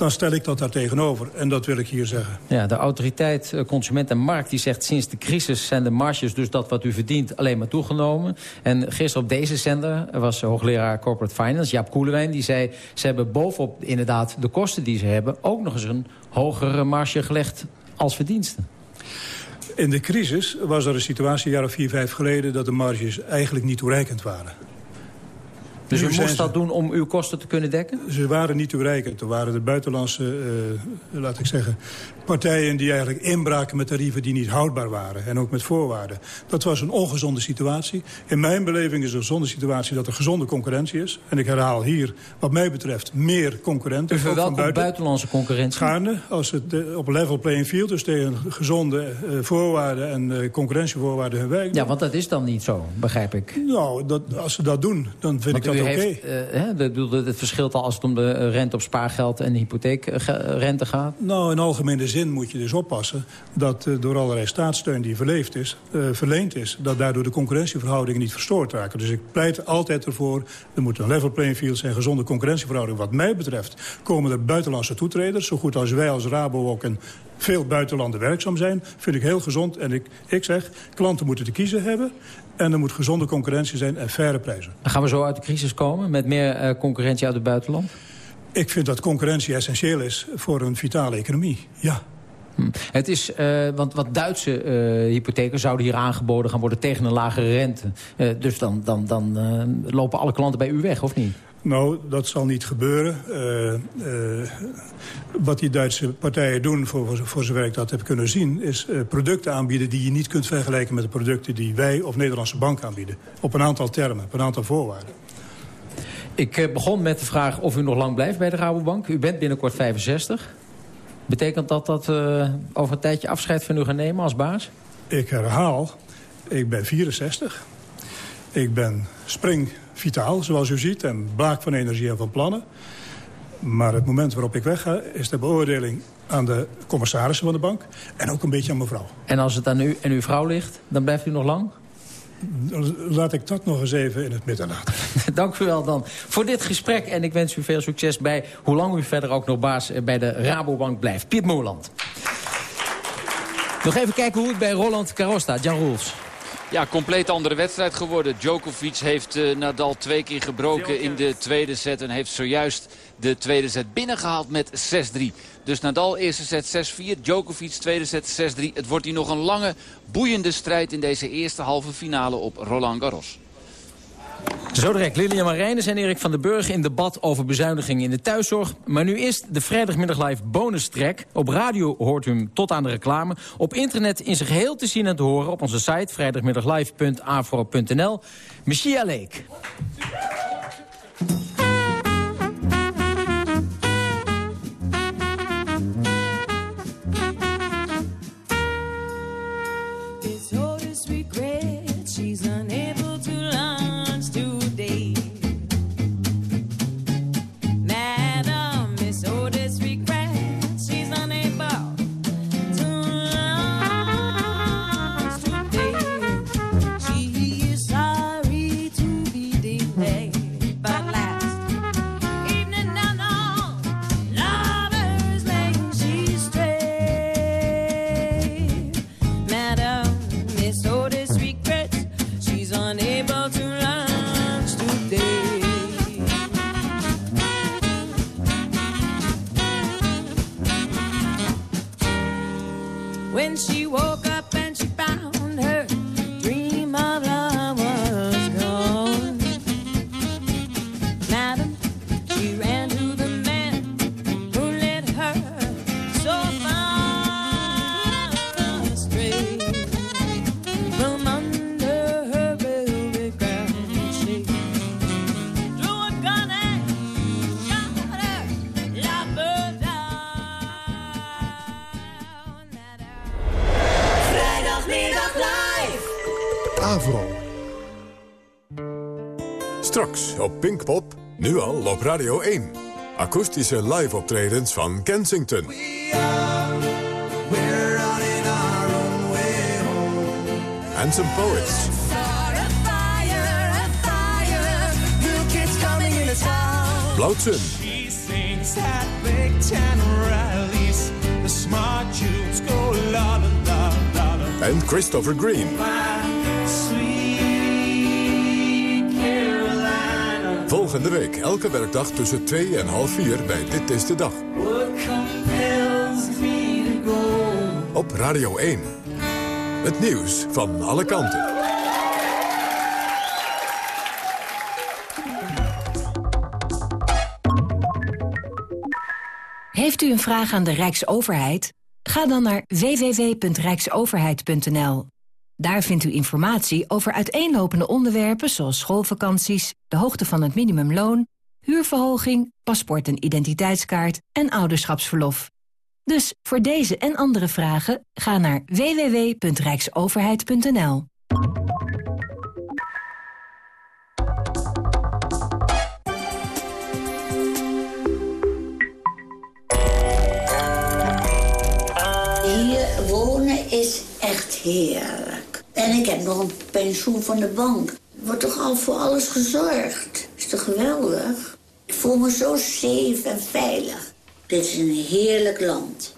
dan stel ik dat daar tegenover. En dat wil ik hier zeggen. Ja, de autoriteit eh, Consument en Markt die zegt... sinds de crisis zijn de marges, dus dat wat u verdient, alleen maar toegenomen. En gisteren op deze zender was hoogleraar Corporate Finance, Jaap Koelewijn... die zei, ze hebben bovenop inderdaad de kosten die ze hebben... ook nog eens een hogere marge gelegd als verdiensten. In de crisis was er een situatie, een jaar of vier, vijf geleden... dat de marges eigenlijk niet toereikend waren. Dus Nu u moest ze- dat doen om uw kosten te kunnen dekken? Ze waren niet toereikend. Er waren de buitenlandse, eh, laat ik zeggen, partijen die eigenlijk inbraken met tarieven die niet houdbaar waren. En ook met voorwaarden. Dat was een ongezonde situatie. In mijn beleving is het een gezonde situatie dat er gezonde concurrentie is. En ik herhaal hier, wat mij betreft, meer concurrenten. U verwelkomt buiten. buitenlandse concurrentie? Gaarne, als het eh, op level playing field, dus tegen gezonde eh, voorwaarden en concurrentievoorwaarden hun werk Ja, want dat is dan niet zo, begrijp ik. Nou, dat, als ze dat doen, dan vind Want ik dat u oké. heeft, eh, hè, de- bedoel, het verschilt al als het om de eh, rente op spaargeld en de hypotheekrente gaat. Nou, in algemene zin moet je dus oppassen dat eh, door allerlei staatssteun die verleefd is, eh, verleend is, dat daardoor de concurrentieverhoudingen niet verstoord raken. Dus ik pleit altijd ervoor, er moet een level playing field zijn, gezonde concurrentieverhoudingen. Wat mij betreft komen er buitenlandse toetreders, zo goed als wij als Rabo ook in veel buitenlanden werkzaam zijn, vind ik heel gezond. En ik, ik zeg, klanten moeten te kiezen hebben en er moet gezonde concurrentie zijn en faire prijzen. Dan gaan we zo uit de crisis komen met meer eh, concurrentie uit het buitenland? Ik vind dat concurrentie essentieel is voor een vitale economie, ja. Hm. Het is, eh, want wat Duitse eh, hypotheken zouden hier aangeboden gaan worden tegen een lagere rente. Dus dan, dan, dan lopen alle klanten bij u weg, of niet? Nou, dat zal niet gebeuren. Eh, eh, wat die Duitse partijen doen, voor, voor, zover ik dat heb kunnen zien... is eh, producten aanbieden die je niet kunt vergelijken met de producten... die wij of Nederlandse bank aanbieden. Op een aantal termen, op een aantal voorwaarden. Ik begon met de vraag of u nog lang blijft bij de Rabobank. U bent binnenkort 65. Betekent dat dat over een tijdje afscheid van u gaan nemen als baas? Ik herhaal, ik ben 64. Ik ben springvitaal, zoals u ziet, en blaak van energie en van plannen. Maar het moment waarop ik wegga is de beoordeling aan de commissarissen van de bank... en ook een beetje aan mevrouw. En als het aan u en uw vrouw ligt, dan blijft u nog lang? Laat ik dat nog eens even in het midden laten. Dank u wel dan voor dit gesprek. En ik wens u veel succes bij hoe lang u verder ook nog baas bij de Rabobank blijft. Piet Moerland. Nog even kijken hoe het bij Roland Garros staat. Jan Roels. Ja, compleet andere wedstrijd geworden. Djokovic heeft eh, Nadal twee keer gebroken in de tweede set. En heeft zojuist de tweede set binnengehaald met 6-3. Dus Nadal eerste set 6-4. Djokovic tweede set 6-3. Het wordt hier nog een lange, boeiende strijd in deze eerste halve finale op Roland Garros. Zo direct Lilian Marijnes en Erik van den Burg in debat over bezuinigingen in de thuiszorg. Maar nu eerst de vrijdagmiddag live bonus track. Op radio hoort u hem tot aan de reclame. Op internet in zijn geheel te zien en te horen op onze site vrijdagmiddaglive.afro.nl. Machia Lake. Straks op Pinkpop, nu al op Radio 1. Akoestische live optredens van Kensington. And some poets. Blauwtsen She sings at big ten rallies. The smart Jews go la la la la la. en Christopher Green. Volgende week elke werkdag tussen 2 en half 4 bij Dit is de Dag. Op Radio 1. Het nieuws van alle kanten. Heeft u een vraag aan de Rijksoverheid? Ga dan naar www.rijksoverheid.nl. Daar vindt u informatie over uiteenlopende onderwerpen zoals schoolvakanties, de hoogte van het minimumloon, huurverhoging, paspoort en identiteitskaart en ouderschapsverlof. Dus voor deze en andere vragen ga naar www.rijksoverheid.nl. Hier wonen is echt heerlijk. En ik heb nog een pensioen van de bank. Er wordt toch al voor alles gezorgd? Is toch geweldig? Ik voel me zo safe en veilig. Dit is een heerlijk land.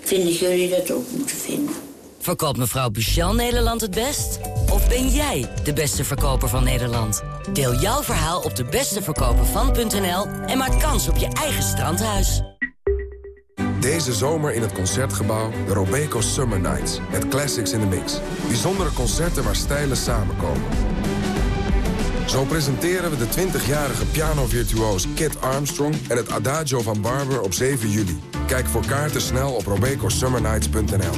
Vinden jullie dat ook moeten vinden? Verkoopt mevrouw Buchel Nederland het best? Of ben jij de beste verkoper van Nederland? Deel jouw verhaal op de besteverkopervan.nl en maak kans op je eigen strandhuis. Deze zomer in het Concertgebouw de Robeco Summer Nights. Met classics in the mix. Bijzondere concerten waar stijlen samenkomen. Zo presenteren we de 20-jarige pianovirtuoos Kit Armstrong... en het Adagio van Barber op 7 juli. Kijk voor kaarten snel op robecosummernights.nl.